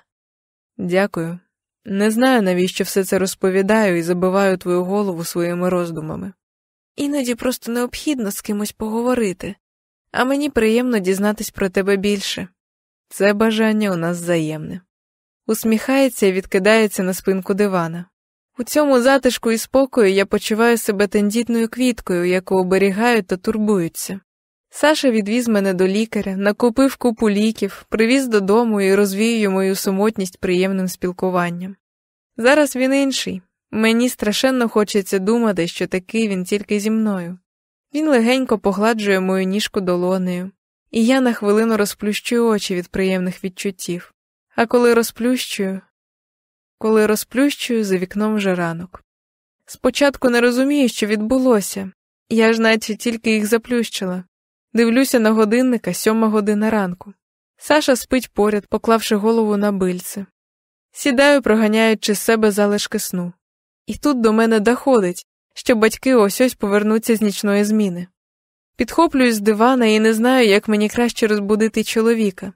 Дякую. Не знаю, навіщо все це розповідаю і забиваю твою голову своїми роздумами. Іноді просто необхідно з кимось поговорити, а мені приємно дізнатись про тебе більше. Це бажання у нас взаємне. Усміхається і відкидається на спинку дивана. У цьому затишку і спокою я почуваю себе тендітною квіткою, яку оберігають та турбуються. Саша відвіз мене до лікаря, накупив купу ліків, привіз додому і розвіює мою самотність приємним спілкуванням. Зараз він інший. Мені страшенно хочеться думати, що такий він тільки зі мною. Він легенько погладжує мою ніжку долонею, і я на хвилину розплющую очі від приємних відчуттів. А коли розплющую, коли розплющую за вікном вже ранок. Спочатку не розумію, що відбулося, я ж наче тільки їх заплющила. Дивлюся на годинника сьома година ранку. Саша спить поряд, поклавши голову на бильце. Сідаю, проганяючи з себе залишки сну. І тут до мене доходить, що батьки ось ось повернуться з нічної зміни. Підхоплююсь з дивана і не знаю, як мені краще розбудити чоловіка.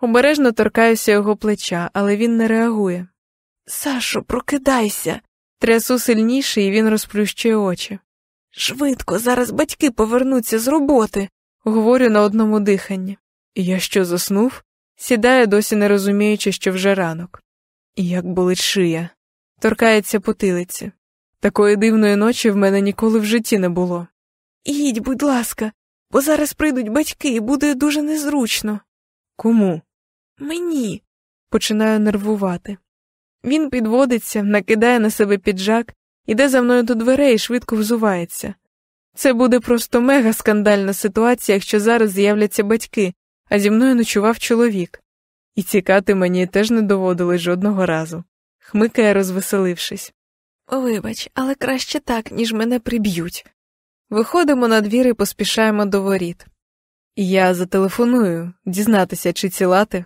Обережно торкаюся його плеча, але він не реагує. Сашо, прокидайся. Трясу сильніше, і він розплющує очі. Швидко, зараз батьки повернуться з роботи, говорю на одному диханні. Я що заснув? Сідає, досі не розуміючи, що вже ранок. І як болить шия, торкається потилиці. Такої дивної ночі в мене ніколи в житті не було. Ідь, будь ласка, бо зараз прийдуть батьки і буде дуже незручно. Кому? Мені. Починаю нервувати. Він підводиться, накидає на себе піджак, іде за мною до дверей і швидко взувається. Це буде просто мега скандальна ситуація, якщо зараз з'являться батьки, а зі мною ночував чоловік. І тікати мені теж не доводилось жодного разу. Хмикає, розвеселившись. Вибач, але краще так, ніж мене приб'ють. Виходимо на двір і поспішаємо до воріт. Я зателефоную, дізнатися, чи цілати,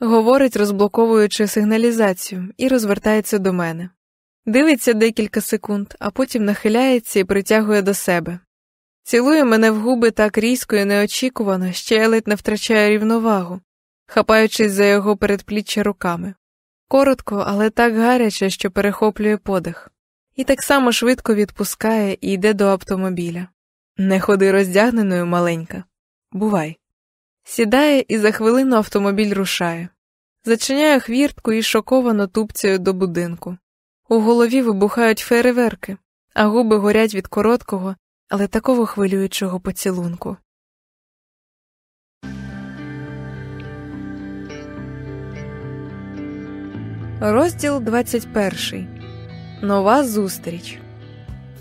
говорить, розблоковуючи сигналізацію, і розвертається до мене. Дивиться декілька секунд, а потім нахиляється і притягує до себе. Цілує мене в губи так різко і неочікувано, що я ледь не втрачаю рівновагу, хапаючись за його передпліччя руками. Коротко, але так гаряче, що перехоплює подих, і так само швидко відпускає і йде до автомобіля. Не ходи роздягненою маленька. Бувай. Сідає і за хвилину автомобіль рушає. Зачиняю хвіртку і шоковано тупцяю до будинку. У голові вибухають фейерверки, а губи горять від короткого, але такого хвилюючого поцілунку. Розділ 21. Нова зустріч.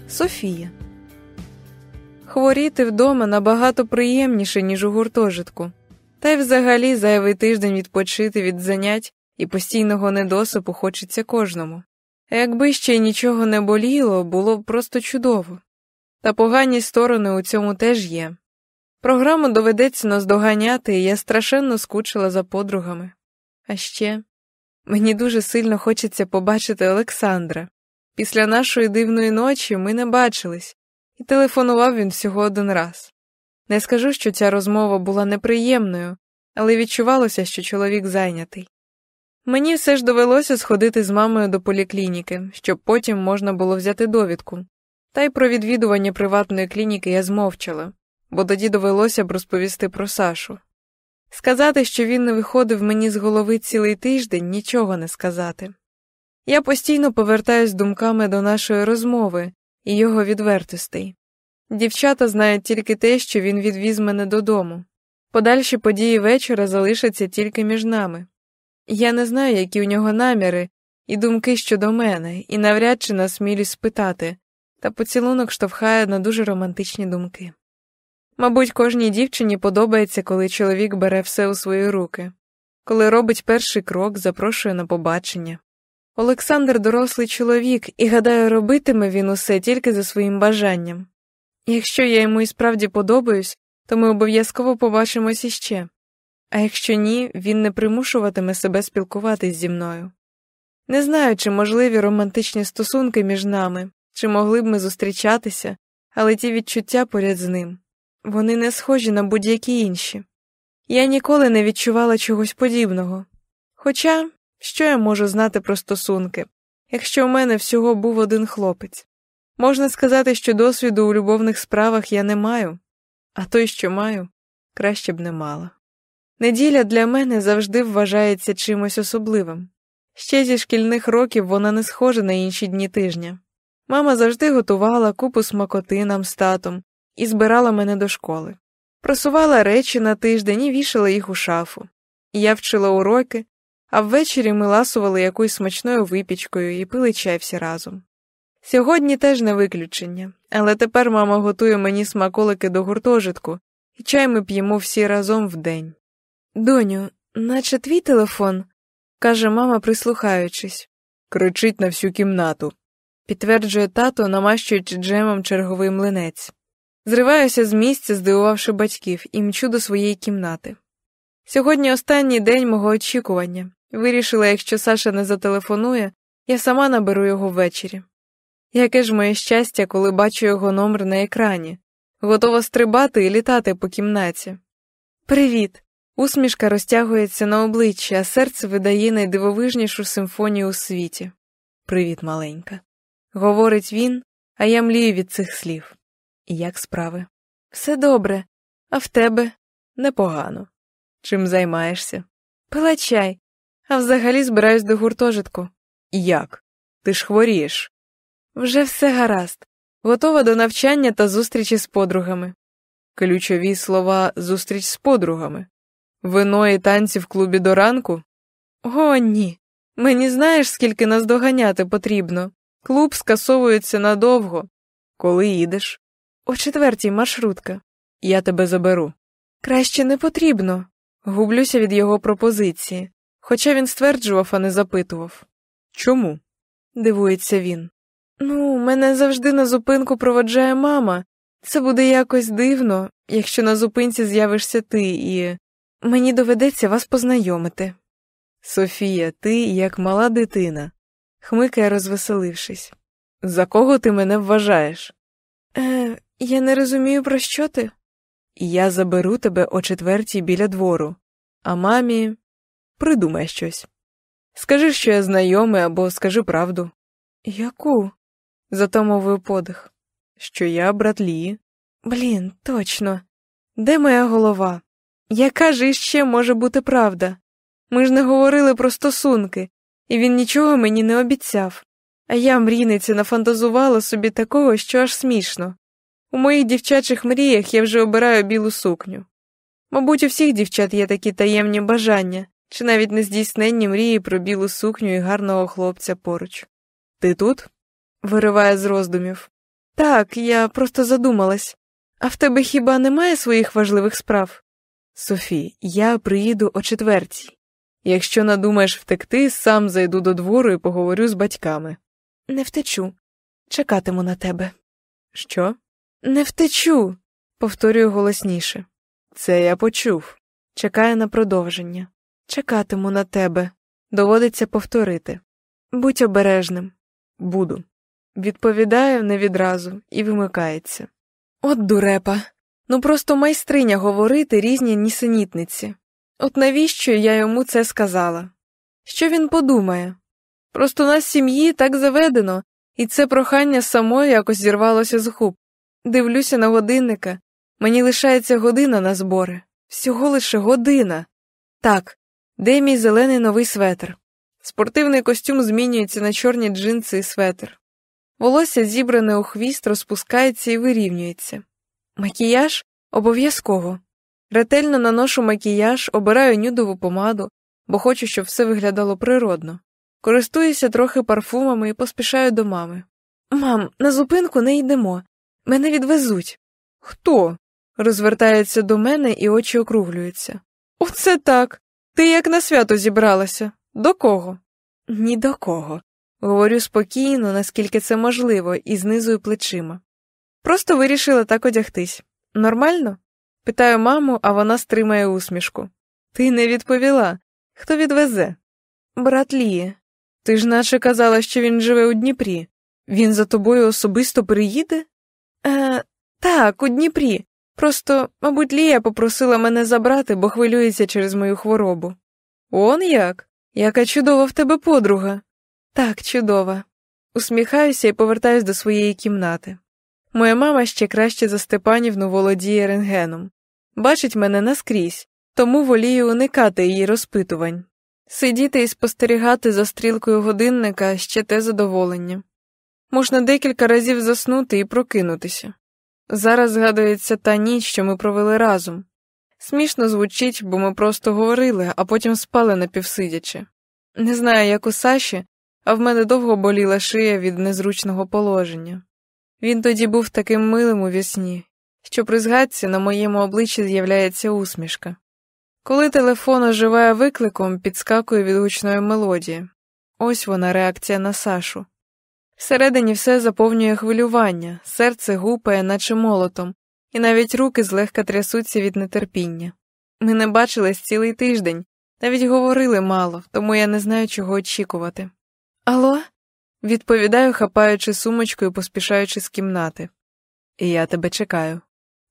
Софія. Хворіти вдома набагато приємніше, ніж у гуртожитку, та й взагалі зайвий тиждень відпочити від занять і постійного недосипу хочеться кожному. Якби ще й нічого не боліло, було б просто чудово. Та погані сторони у цьому теж є. Програму доведеться наздоганяти, і я страшенно скучила за подругами. А ще мені дуже сильно хочеться побачити Олександра. Після нашої дивної ночі ми не бачились, і телефонував він всього один раз. Не скажу, що ця розмова була неприємною, але відчувалося, що чоловік зайнятий. Мені все ж довелося сходити з мамою до поліклініки, щоб потім можна було взяти довідку. Та й про відвідування приватної клініки я змовчала, бо тоді довелося б розповісти про Сашу. Сказати, що він не виходив мені з голови цілий тиждень, нічого не сказати. Я постійно повертаюсь думками до нашої розмови і його відвертостей. Дівчата знають тільки те, що він відвіз мене додому. Подальші події вечора залишаться тільки між нами. Я не знаю, які у нього наміри і думки щодо мене, і навряд чи насмілюсь спитати, та поцілунок штовхає на дуже романтичні думки. Мабуть, кожній дівчині подобається, коли чоловік бере все у свої руки, коли робить перший крок, запрошує на побачення. Олександр дорослий чоловік, і, гадаю, робитиме він усе тільки за своїм бажанням. Якщо я йому і справді подобаюсь, то ми обов'язково побачимось іще, а якщо ні, він не примушуватиме себе спілкуватись зі мною. Не знаю, чи можливі романтичні стосунки між нами, чи могли б ми зустрічатися, але ті відчуття поряд з ним вони не схожі на будь-які інші. Я ніколи не відчувала чогось подібного. Хоча, що я можу знати про стосунки, якщо у мене всього був один хлопець? Можна сказати, що досвіду у любовних справах я не маю, а той, що маю, краще б не мала. Неділя для мене завжди вважається чимось особливим. Ще зі шкільних років вона не схожа на інші дні тижня. Мама завжди готувала купу смакоти нам з татом і збирала мене до школи. Просувала речі на тиждень і вішала їх у шафу. Я вчила уроки, а ввечері ми ласували якоюсь смачною випічкою і пили чай всі разом. Сьогодні теж не виключення, але тепер мама готує мені смаколики до гуртожитку, і чай ми п'ємо всі разом вдень. Доню, наче твій телефон, каже мама, прислухаючись, кричить на всю кімнату, підтверджує тато, намащуючи джемом черговий млинець. Зриваюся з місця, здивувавши батьків, і мчу до своєї кімнати. Сьогодні останній день мого очікування. Вирішила, якщо Саша не зателефонує, я сама наберу його ввечері. Яке ж моє щастя, коли бачу його номер на екрані, готова стрибати і літати по кімнаті. Привіт! Усмішка розтягується на обличчі, а серце видає найдивовижнішу симфонію у світі. Привіт, маленька. Говорить він, а я млію від цих слів. Як справи? Все добре, а в тебе непогано. Чим займаєшся? Пила чай, а взагалі збираюсь до гуртожитку. Як? Ти ж хворієш? Вже все гаразд, готова до навчання та зустрічі з подругами. Ключові слова зустріч з подругами. Вино і танці в клубі до ранку? О, ні. Мені знаєш, скільки нас доганяти потрібно. Клуб скасовується надовго. Коли їдеш? О четвертій маршрутка. Я тебе заберу. Краще не потрібно. Гублюся від його пропозиції, хоча він стверджував, а не запитував. Чому? дивується він. Ну, мене завжди на зупинку проводжає мама. Це буде якось дивно, якщо на зупинці з'явишся ти, і мені доведеться вас познайомити. Софія, ти як мала дитина, хмикає, розвеселившись. За кого ти мене вважаєш? Е, я не розумію, про що ти. Я заберу тебе о четвертій біля двору, а мамі придумай щось. Скажи, що я знайомий, або скажи правду. Яку? затомовую подих. Що я брат Лі. Блін, точно. Де моя голова? Яка ж іще може бути правда? Ми ж не говорили про стосунки, і він нічого мені не обіцяв. А я, мрійниці, нафантазувала собі такого, що аж смішно. У моїх дівчачих мріях я вже обираю білу сукню. Мабуть, у всіх дівчат є такі таємні бажання, чи навіть нездійсненні мрії про білу сукню і гарного хлопця поруч. Ти тут? вириває з роздумів. Так, я просто задумалась. А в тебе хіба немає своїх важливих справ? Софі, я приїду о четвертій. Якщо надумаєш втекти, сам зайду до двору і поговорю з батьками. Не втечу. Чекатиму на тебе. Що? Не втечу, повторюю голосніше. Це я почув. Чекає на продовження. Чекатиму на тебе. Доводиться повторити. Будь обережним. Буду. Відповідає не відразу і вимикається. От дурепа. Ну просто майстриня говорити різні нісенітниці. От навіщо я йому це сказала? Що він подумає? Просто нас сім'ї так заведено, і це прохання самої якось зірвалося з губ. Дивлюся на годинника. Мені лишається година на збори. Всього лише година. Так, де мій зелений новий светр? Спортивний костюм змінюється на чорні джинси і светр. Волосся зібране у хвіст, розпускається і вирівнюється. Макіяж обов'язково. Ретельно наношу макіяж, обираю нюдову помаду, бо хочу, щоб все виглядало природно. Користуюся трохи парфумами і поспішаю до мами. Мам, на зупинку не йдемо. Мене відвезуть. Хто? розвертається до мене і очі округлюються. Оце так. Ти як на свято зібралася. До кого? Ні до кого. Говорю спокійно, наскільки це можливо, і знизую плечима. Просто вирішила так одягтись. Нормально? Питаю маму, а вона стримає усмішку. Ти не відповіла. Хто відвезе? Брат Ліє. Ти ж наче казала, що він живе у Дніпрі. Він за тобою особисто приїде? Е, Так, у Дніпрі. Просто, мабуть, Лія попросила мене забрати, бо хвилюється через мою хворобу. Он як? Яка чудова в тебе подруга. Так, чудова. Усміхаюся і повертаюсь до своєї кімнати. Моя мама ще краще за Степанівну володіє рентгеном. Бачить мене наскрізь, тому волію уникати її розпитувань. Сидіти і спостерігати за стрілкою годинника ще те задоволення. Можна декілька разів заснути і прокинутися. Зараз згадується та ніч, що ми провели разом. Смішно звучить, бо ми просто говорили, а потім спали напівсидячи. Не знаю, як у Саші, а в мене довго боліла шия від незручного положення. Він тоді був таким милим у вісні, що при згадці на моєму обличчі з'являється усмішка. Коли телефон оживає викликом, підскакує від гучної мелодії. Ось вона реакція на Сашу. Всередині все заповнює хвилювання, серце гупає, наче молотом, і навіть руки злегка трясуться від нетерпіння. Ми не бачились цілий тиждень, навіть говорили мало, тому я не знаю, чого очікувати. Алло? відповідаю, хапаючи сумочку і поспішаючи з кімнати. І я тебе чекаю.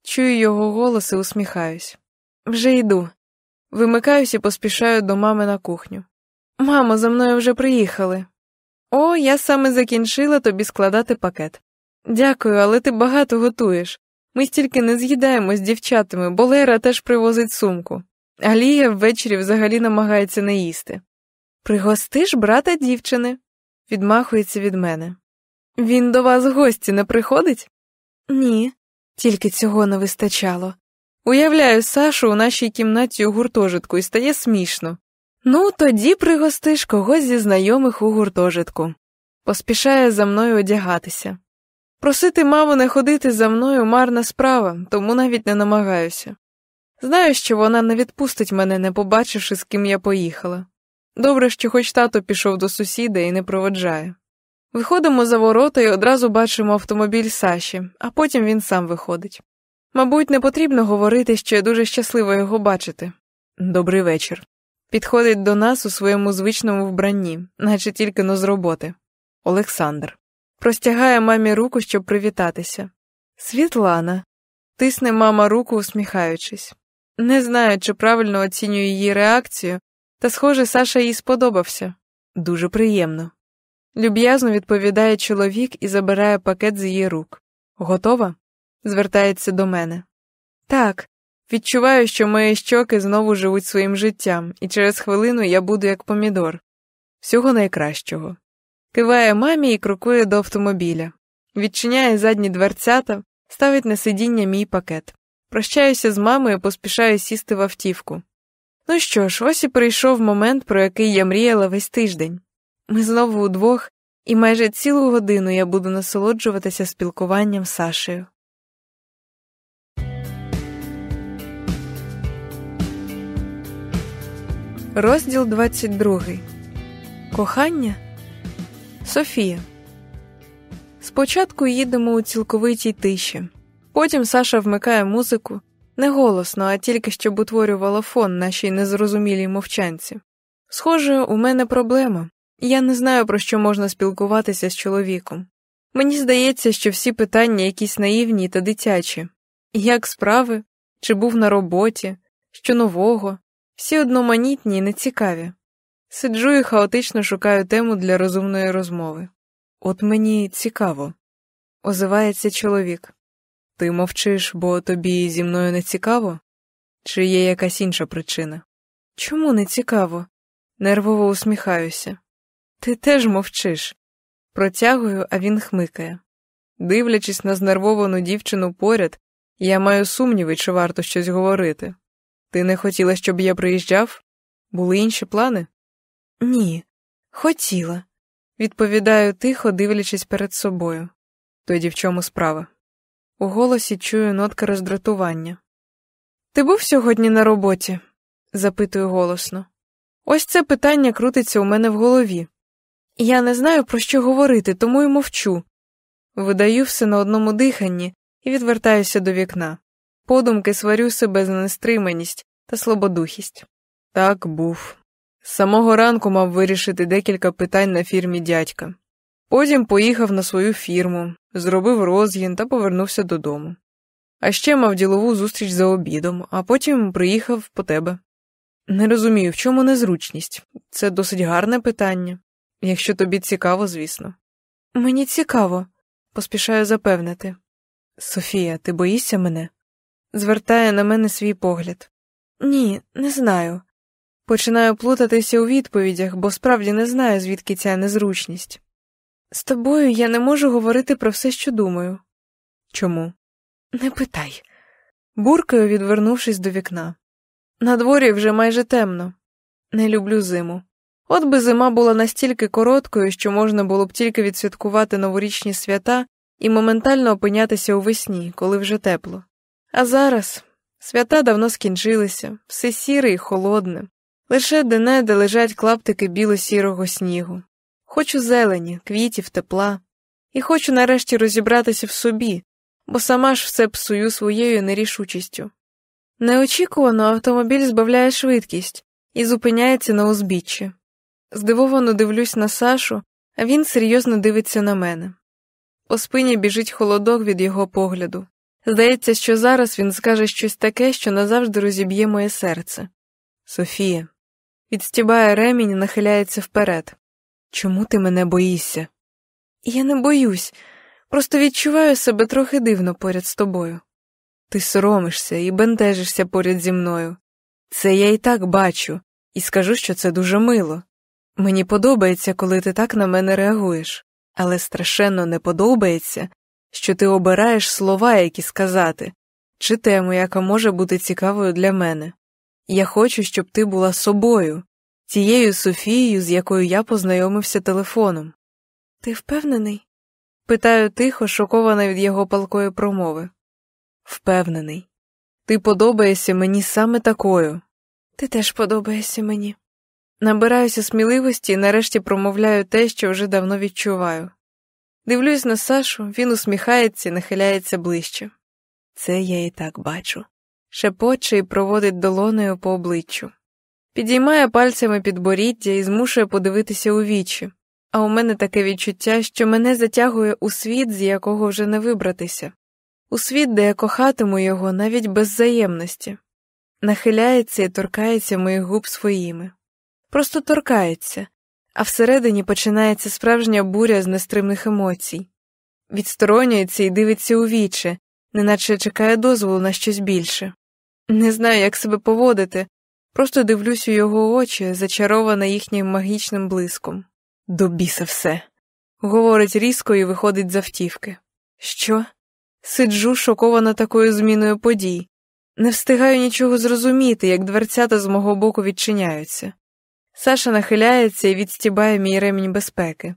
Чую його голос і усміхаюсь. Вже йду. Вимикаюсь і поспішаю до мами на кухню. Мамо, за мною вже приїхали. О, я саме закінчила тобі складати пакет. Дякую, але ти багато готуєш. Ми стільки не з'їдаємо з дівчатами, бо Лера теж привозить сумку. Алія ввечері взагалі намагається не їсти. Пригостиш брата дівчини, відмахується від мене. Він до вас гості не приходить? Ні, тільки цього не вистачало. Уявляю Сашу у нашій кімнаті у гуртожитку і стає смішно. Ну, тоді пригостиш когось зі знайомих у гуртожитку. Поспішає за мною одягатися. Просити маму не ходити за мною марна справа, тому навіть не намагаюся. Знаю, що вона не відпустить мене, не побачивши, з ким я поїхала. Добре, що хоч тато пішов до сусіда і не проводжає. Виходимо за ворота і одразу бачимо автомобіль Саші, а потім він сам виходить. Мабуть, не потрібно говорити, що я дуже щаслива його бачити. Добрий вечір. Підходить до нас у своєму звичному вбранні, наче тільки но з роботи. Олександр. Простягає мамі руку, щоб привітатися. Світлана. Тисне мама руку, усміхаючись. Не знаю, чи правильно оцінюю її реакцію, та, схоже, Саша їй сподобався. Дуже приємно. Люб'язно відповідає чоловік і забирає пакет з її рук. Готова? звертається до мене. Так, відчуваю, що мої щоки знову живуть своїм життям, і через хвилину я буду як помідор. Всього найкращого. Киває мамі і крокує до автомобіля, відчиняє задні дверцята, ставить на сидіння мій пакет. Прощаюся з мамою, поспішаю сісти в автівку. Ну що ж, ось і прийшов момент, про який я мріяла весь тиждень. Ми знову удвох, і майже цілу годину я буду насолоджуватися спілкуванням з Сашею. Розділ 22 Кохання Софія. Спочатку їдемо у цілковитій тиші. Потім Саша вмикає музику не голосно, а тільки щоб утворювала фон нашій незрозумілій мовчанці. Схоже, у мене проблема. Я не знаю, про що можна спілкуватися з чоловіком. Мені здається, що всі питання якісь наївні та дитячі як справи, чи був на роботі, що нового, всі одноманітні і нецікаві. Сиджу і хаотично шукаю тему для розумної розмови. От мені цікаво, озивається чоловік. Ти мовчиш, бо тобі зі мною не цікаво? Чи є якась інша причина? Чому не цікаво? Нервово усміхаюся. Ти теж мовчиш. Протягую, а він хмикає. Дивлячись на знервовану дівчину поряд, я маю сумніви, чи варто щось говорити. Ти не хотіла, щоб я приїжджав? Були інші плани? Ні, хотіла, відповідаю тихо, дивлячись перед собою. Тоді в чому справа? У голосі чую нотка роздратування. Ти був сьогодні на роботі? запитую голосно. Ось це питання крутиться у мене в голові. Я не знаю, про що говорити, тому й мовчу. Видаю все на одному диханні і відвертаюся до вікна. Подумки сварю себе за нестриманість та слабодухість. Так був. З самого ранку мав вирішити декілька питань на фірмі дядька. Потім поїхав на свою фірму, зробив розгін та повернувся додому. А ще мав ділову зустріч за обідом, а потім приїхав по тебе. Не розумію, в чому незручність. Це досить гарне питання, якщо тобі цікаво, звісно. Мені цікаво, поспішаю запевнити. Софія, ти боїшся мене? звертає на мене свій погляд. Ні, не знаю. Починаю плутатися у відповідях, бо справді не знаю, звідки ця незручність. З тобою я не можу говорити про все, що думаю. Чому? Не питай. Буркаю, відвернувшись до вікна. На дворі вже майже темно. Не люблю зиму. От би зима була настільки короткою, що можна було б тільки відсвяткувати новорічні свята і моментально опинятися у весні, коли вже тепло. А зараз свята давно скінчилися, все сіре і холодне, лише де-не-де лежать клаптики біло-сірого снігу. Хочу зелені, квітів, тепла, і хочу нарешті розібратися в собі, бо сама ж все псую своєю нерішучістю. Неочікувано автомобіль збавляє швидкість і зупиняється на узбіччі. Здивовано дивлюсь на Сашу, а він серйозно дивиться на мене. По спині біжить холодок від його погляду. Здається, що зараз він скаже щось таке, що назавжди розіб'є моє серце. Софія відстібає ремінь і нахиляється вперед. Чому ти мене боїшся? Я не боюсь, просто відчуваю себе трохи дивно поряд з тобою. Ти соромишся і бентежишся поряд зі мною. Це я і так бачу, і скажу, що це дуже мило. Мені подобається, коли ти так на мене реагуєш, але страшенно не подобається, що ти обираєш слова, які сказати, чи тему, яка може бути цікавою для мене. Я хочу, щоб ти була собою, тією Софією, з якою я познайомився телефоном. Ти впевнений? питаю тихо, шокована від його палкої промови. Впевнений. Ти подобаєшся мені саме такою. Ти теж подобаєшся мені. Набираюся сміливості і нарешті промовляю те, що вже давно відчуваю. Дивлюсь на Сашу, він усміхається і нахиляється ближче. Це я і так бачу. Шепоче і проводить долоною по обличчю. Підіймає пальцями підборіддя і змушує подивитися у вічі, а у мене таке відчуття, що мене затягує у світ, з якого вже не вибратися, у світ, де я кохатиму його навіть без взаємності, нахиляється і торкається моїх губ своїми. Просто торкається, а всередині починається справжня буря з нестримних емоцій. Відсторонюється і дивиться у вічі, неначе чекає дозволу на щось більше. Не знаю, як себе поводити, просто дивлюсь у його очі, зачарована їхнім магічним блиском. До біса все. Говорить різко і виходить з автівки. Що? Сиджу, шокована такою зміною подій. Не встигаю нічого зрозуміти, як дверцята з мого боку відчиняються. Саша нахиляється і відстібає мій ремінь безпеки.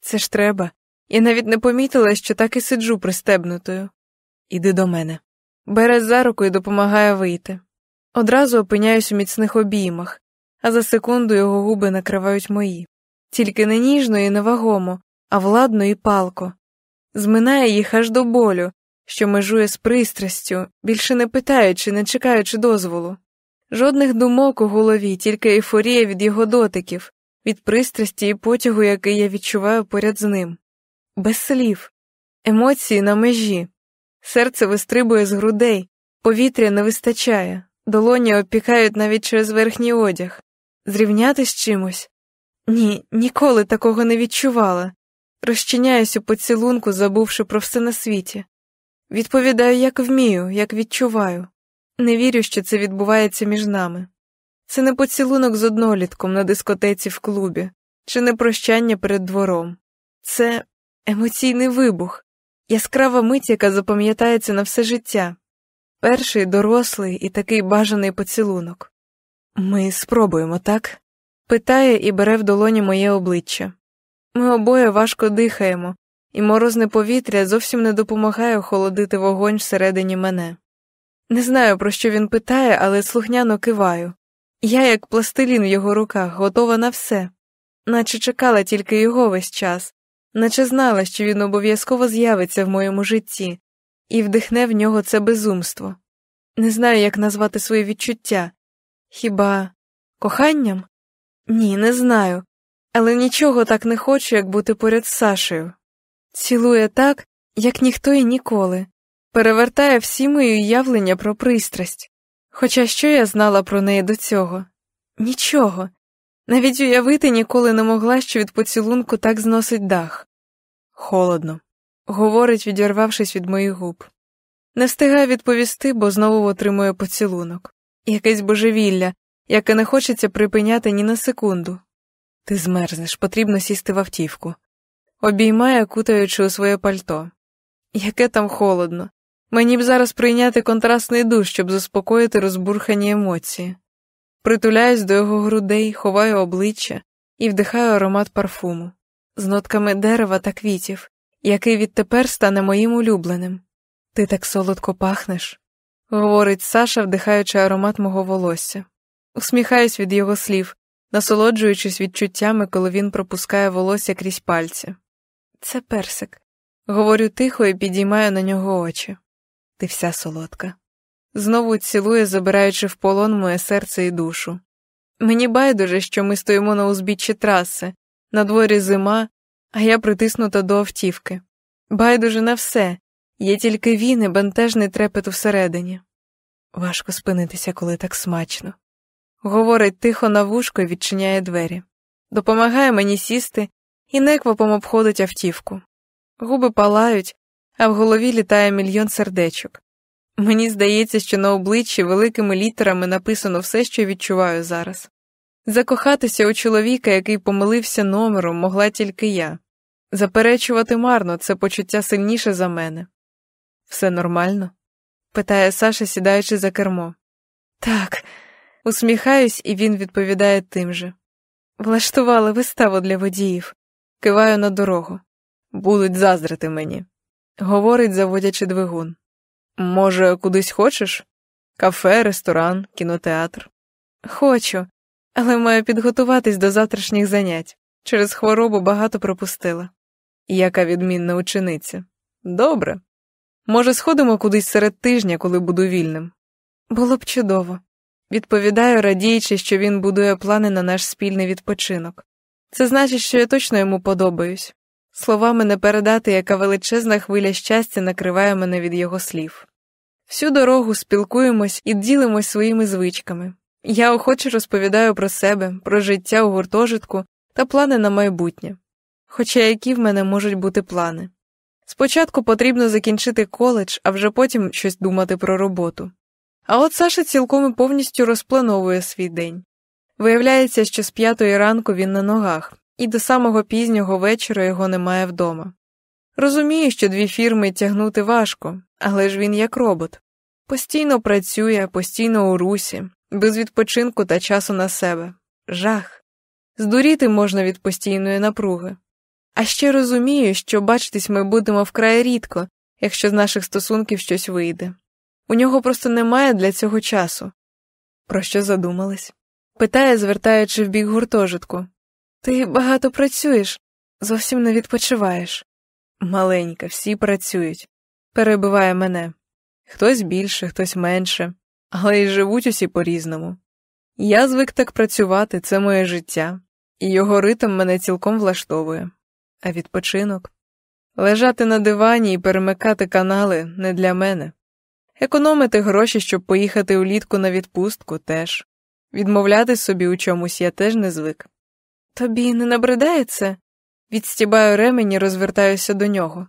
Це ж треба. Я навіть не помітила, що так і сиджу пристебнутою. Іди до мене. Бере за руку і допомагає вийти. Одразу опиняюсь у міцних обіймах, а за секунду його губи накривають мої. Тільки не ніжно і невагомо, а владно і палко. Зминає їх аж до болю, що межує з пристрастю, більше не питаючи, не чекаючи дозволу. Жодних думок у голові, тільки ейфорія від його дотиків, від пристрасті і потягу, який я відчуваю поряд з ним. Без слів, емоції на межі. Серце вистрибує з грудей, повітря не вистачає, долоні опікають навіть через верхній одяг. Зрівняти з чимось Ні, ніколи такого не відчувала. Розчиняюсь у поцілунку, забувши про все на світі. Відповідаю, як вмію, як відчуваю. Не вірю, що це відбувається між нами. Це не поцілунок з однолітком на дискотеці в клубі, чи не прощання перед двором. Це емоційний вибух, яскрава мить, яка запам'ятається на все життя. Перший дорослий і такий бажаний поцілунок. Ми спробуємо, так? питає і бере в долоні моє обличчя. Ми обоє важко дихаємо, і морозне повітря зовсім не допомагає охолодити вогонь всередині мене. Не знаю, про що він питає, але слухняно киваю. Я, як пластилін в його руках, готова на все, наче чекала тільки його весь час, наче знала, що він обов'язково з'явиться в моєму житті, і вдихне в нього це безумство. Не знаю, як назвати свої відчуття. Хіба коханням? Ні, не знаю, але нічого так не хочу, як бути поряд з Сашею. Цілує так, як ніхто і ніколи, перевертає всі мої уявлення про пристрасть. Хоча що я знала про неї до цього? Нічого. Навіть уявити ніколи не могла, що від поцілунку так зносить дах. Холодно, говорить, відірвавшись від моїх губ. Не встигаю відповісти, бо знову отримує поцілунок. Якесь божевілля, яке не хочеться припиняти ні на секунду. Ти змерзнеш, потрібно сісти в автівку. Обіймає, кутаючи у своє пальто. Яке там холодно. Мені б зараз прийняти контрастний душ, щоб заспокоїти розбурхані емоції. Притуляюсь до його грудей, ховаю обличчя і вдихаю аромат парфуму з нотками дерева та квітів, який відтепер стане моїм улюбленим. Ти так солодко пахнеш, говорить Саша, вдихаючи аромат мого волосся. Усміхаюсь від його слів, насолоджуючись відчуттями, коли він пропускає волосся крізь пальці. Це персик. Говорю тихо і підіймаю на нього очі. Ти вся солодка. Знову цілує, забираючи в полон моє серце і душу. Мені байдуже, що ми стоїмо на узбіччі траси, на дворі зима, а я притиснута до автівки. Байдуже на все, є тільки він і бентежний трепет всередині. Важко спинитися, коли так смачно. Говорить тихо на вушко і відчиняє двері, допомагає мені сісти і неквапом обходить автівку. Губи палають, а в голові літає мільйон сердечок. Мені здається, що на обличчі великими літерами написано все, що відчуваю зараз. Закохатися у чоловіка, який помилився номером, могла тільки я. Заперечувати марно це почуття сильніше за мене. Все нормально? питає Саша, сідаючи за кермо. Так, усміхаюсь, і він відповідає тим же. Влаштували виставу для водіїв, киваю на дорогу. Будуть заздрити мені, говорить, заводячи двигун. Може, кудись хочеш? Кафе, ресторан, кінотеатр. Хочу, але маю підготуватись до завтрашніх занять. Через хворобу багато пропустила. Яка відмінна учениця. Добре. Може, сходимо кудись серед тижня, коли буду вільним. Було б чудово. Відповідаю, радіючи, що він будує плани на наш спільний відпочинок. Це значить, що я точно йому подобаюсь. Словами не передати, яка величезна хвиля щастя накриває мене від його слів. Всю дорогу спілкуємось і ділимось своїми звичками. Я охоче розповідаю про себе, про життя у гуртожитку та плани на майбутнє. Хоча які в мене можуть бути плани. Спочатку потрібно закінчити коледж, а вже потім щось думати про роботу. А от Саша цілком і повністю розплановує свій день. Виявляється, що з п'ятої ранку він на ногах, і до самого пізнього вечора його немає вдома. Розумію, що дві фірми тягнути важко, але ж він як робот. Постійно працює, постійно у русі, без відпочинку та часу на себе. Жах. Здуріти можна від постійної напруги. А ще розумію, що бачитись ми будемо вкрай рідко, якщо з наших стосунків щось вийде. У нього просто немає для цього часу. Про що задумались? Питає, звертаючи в бік гуртожитку. Ти багато працюєш, зовсім не відпочиваєш. Маленька, всі працюють, перебиває мене. Хтось більше, хтось менше, але й живуть усі по різному. Я звик так працювати, це моє життя, і його ритм мене цілком влаштовує. А відпочинок лежати на дивані і перемикати канали не для мене, економити гроші, щоб поїхати улітку на відпустку теж, відмовляти собі у чомусь я теж не звик. Тобі не набридає це? Відстібаю ремень і розвертаюся до нього.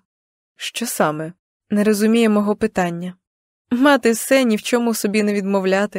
Що саме? Не розуміє мого питання. Мати все ні в чому собі не відмовляти.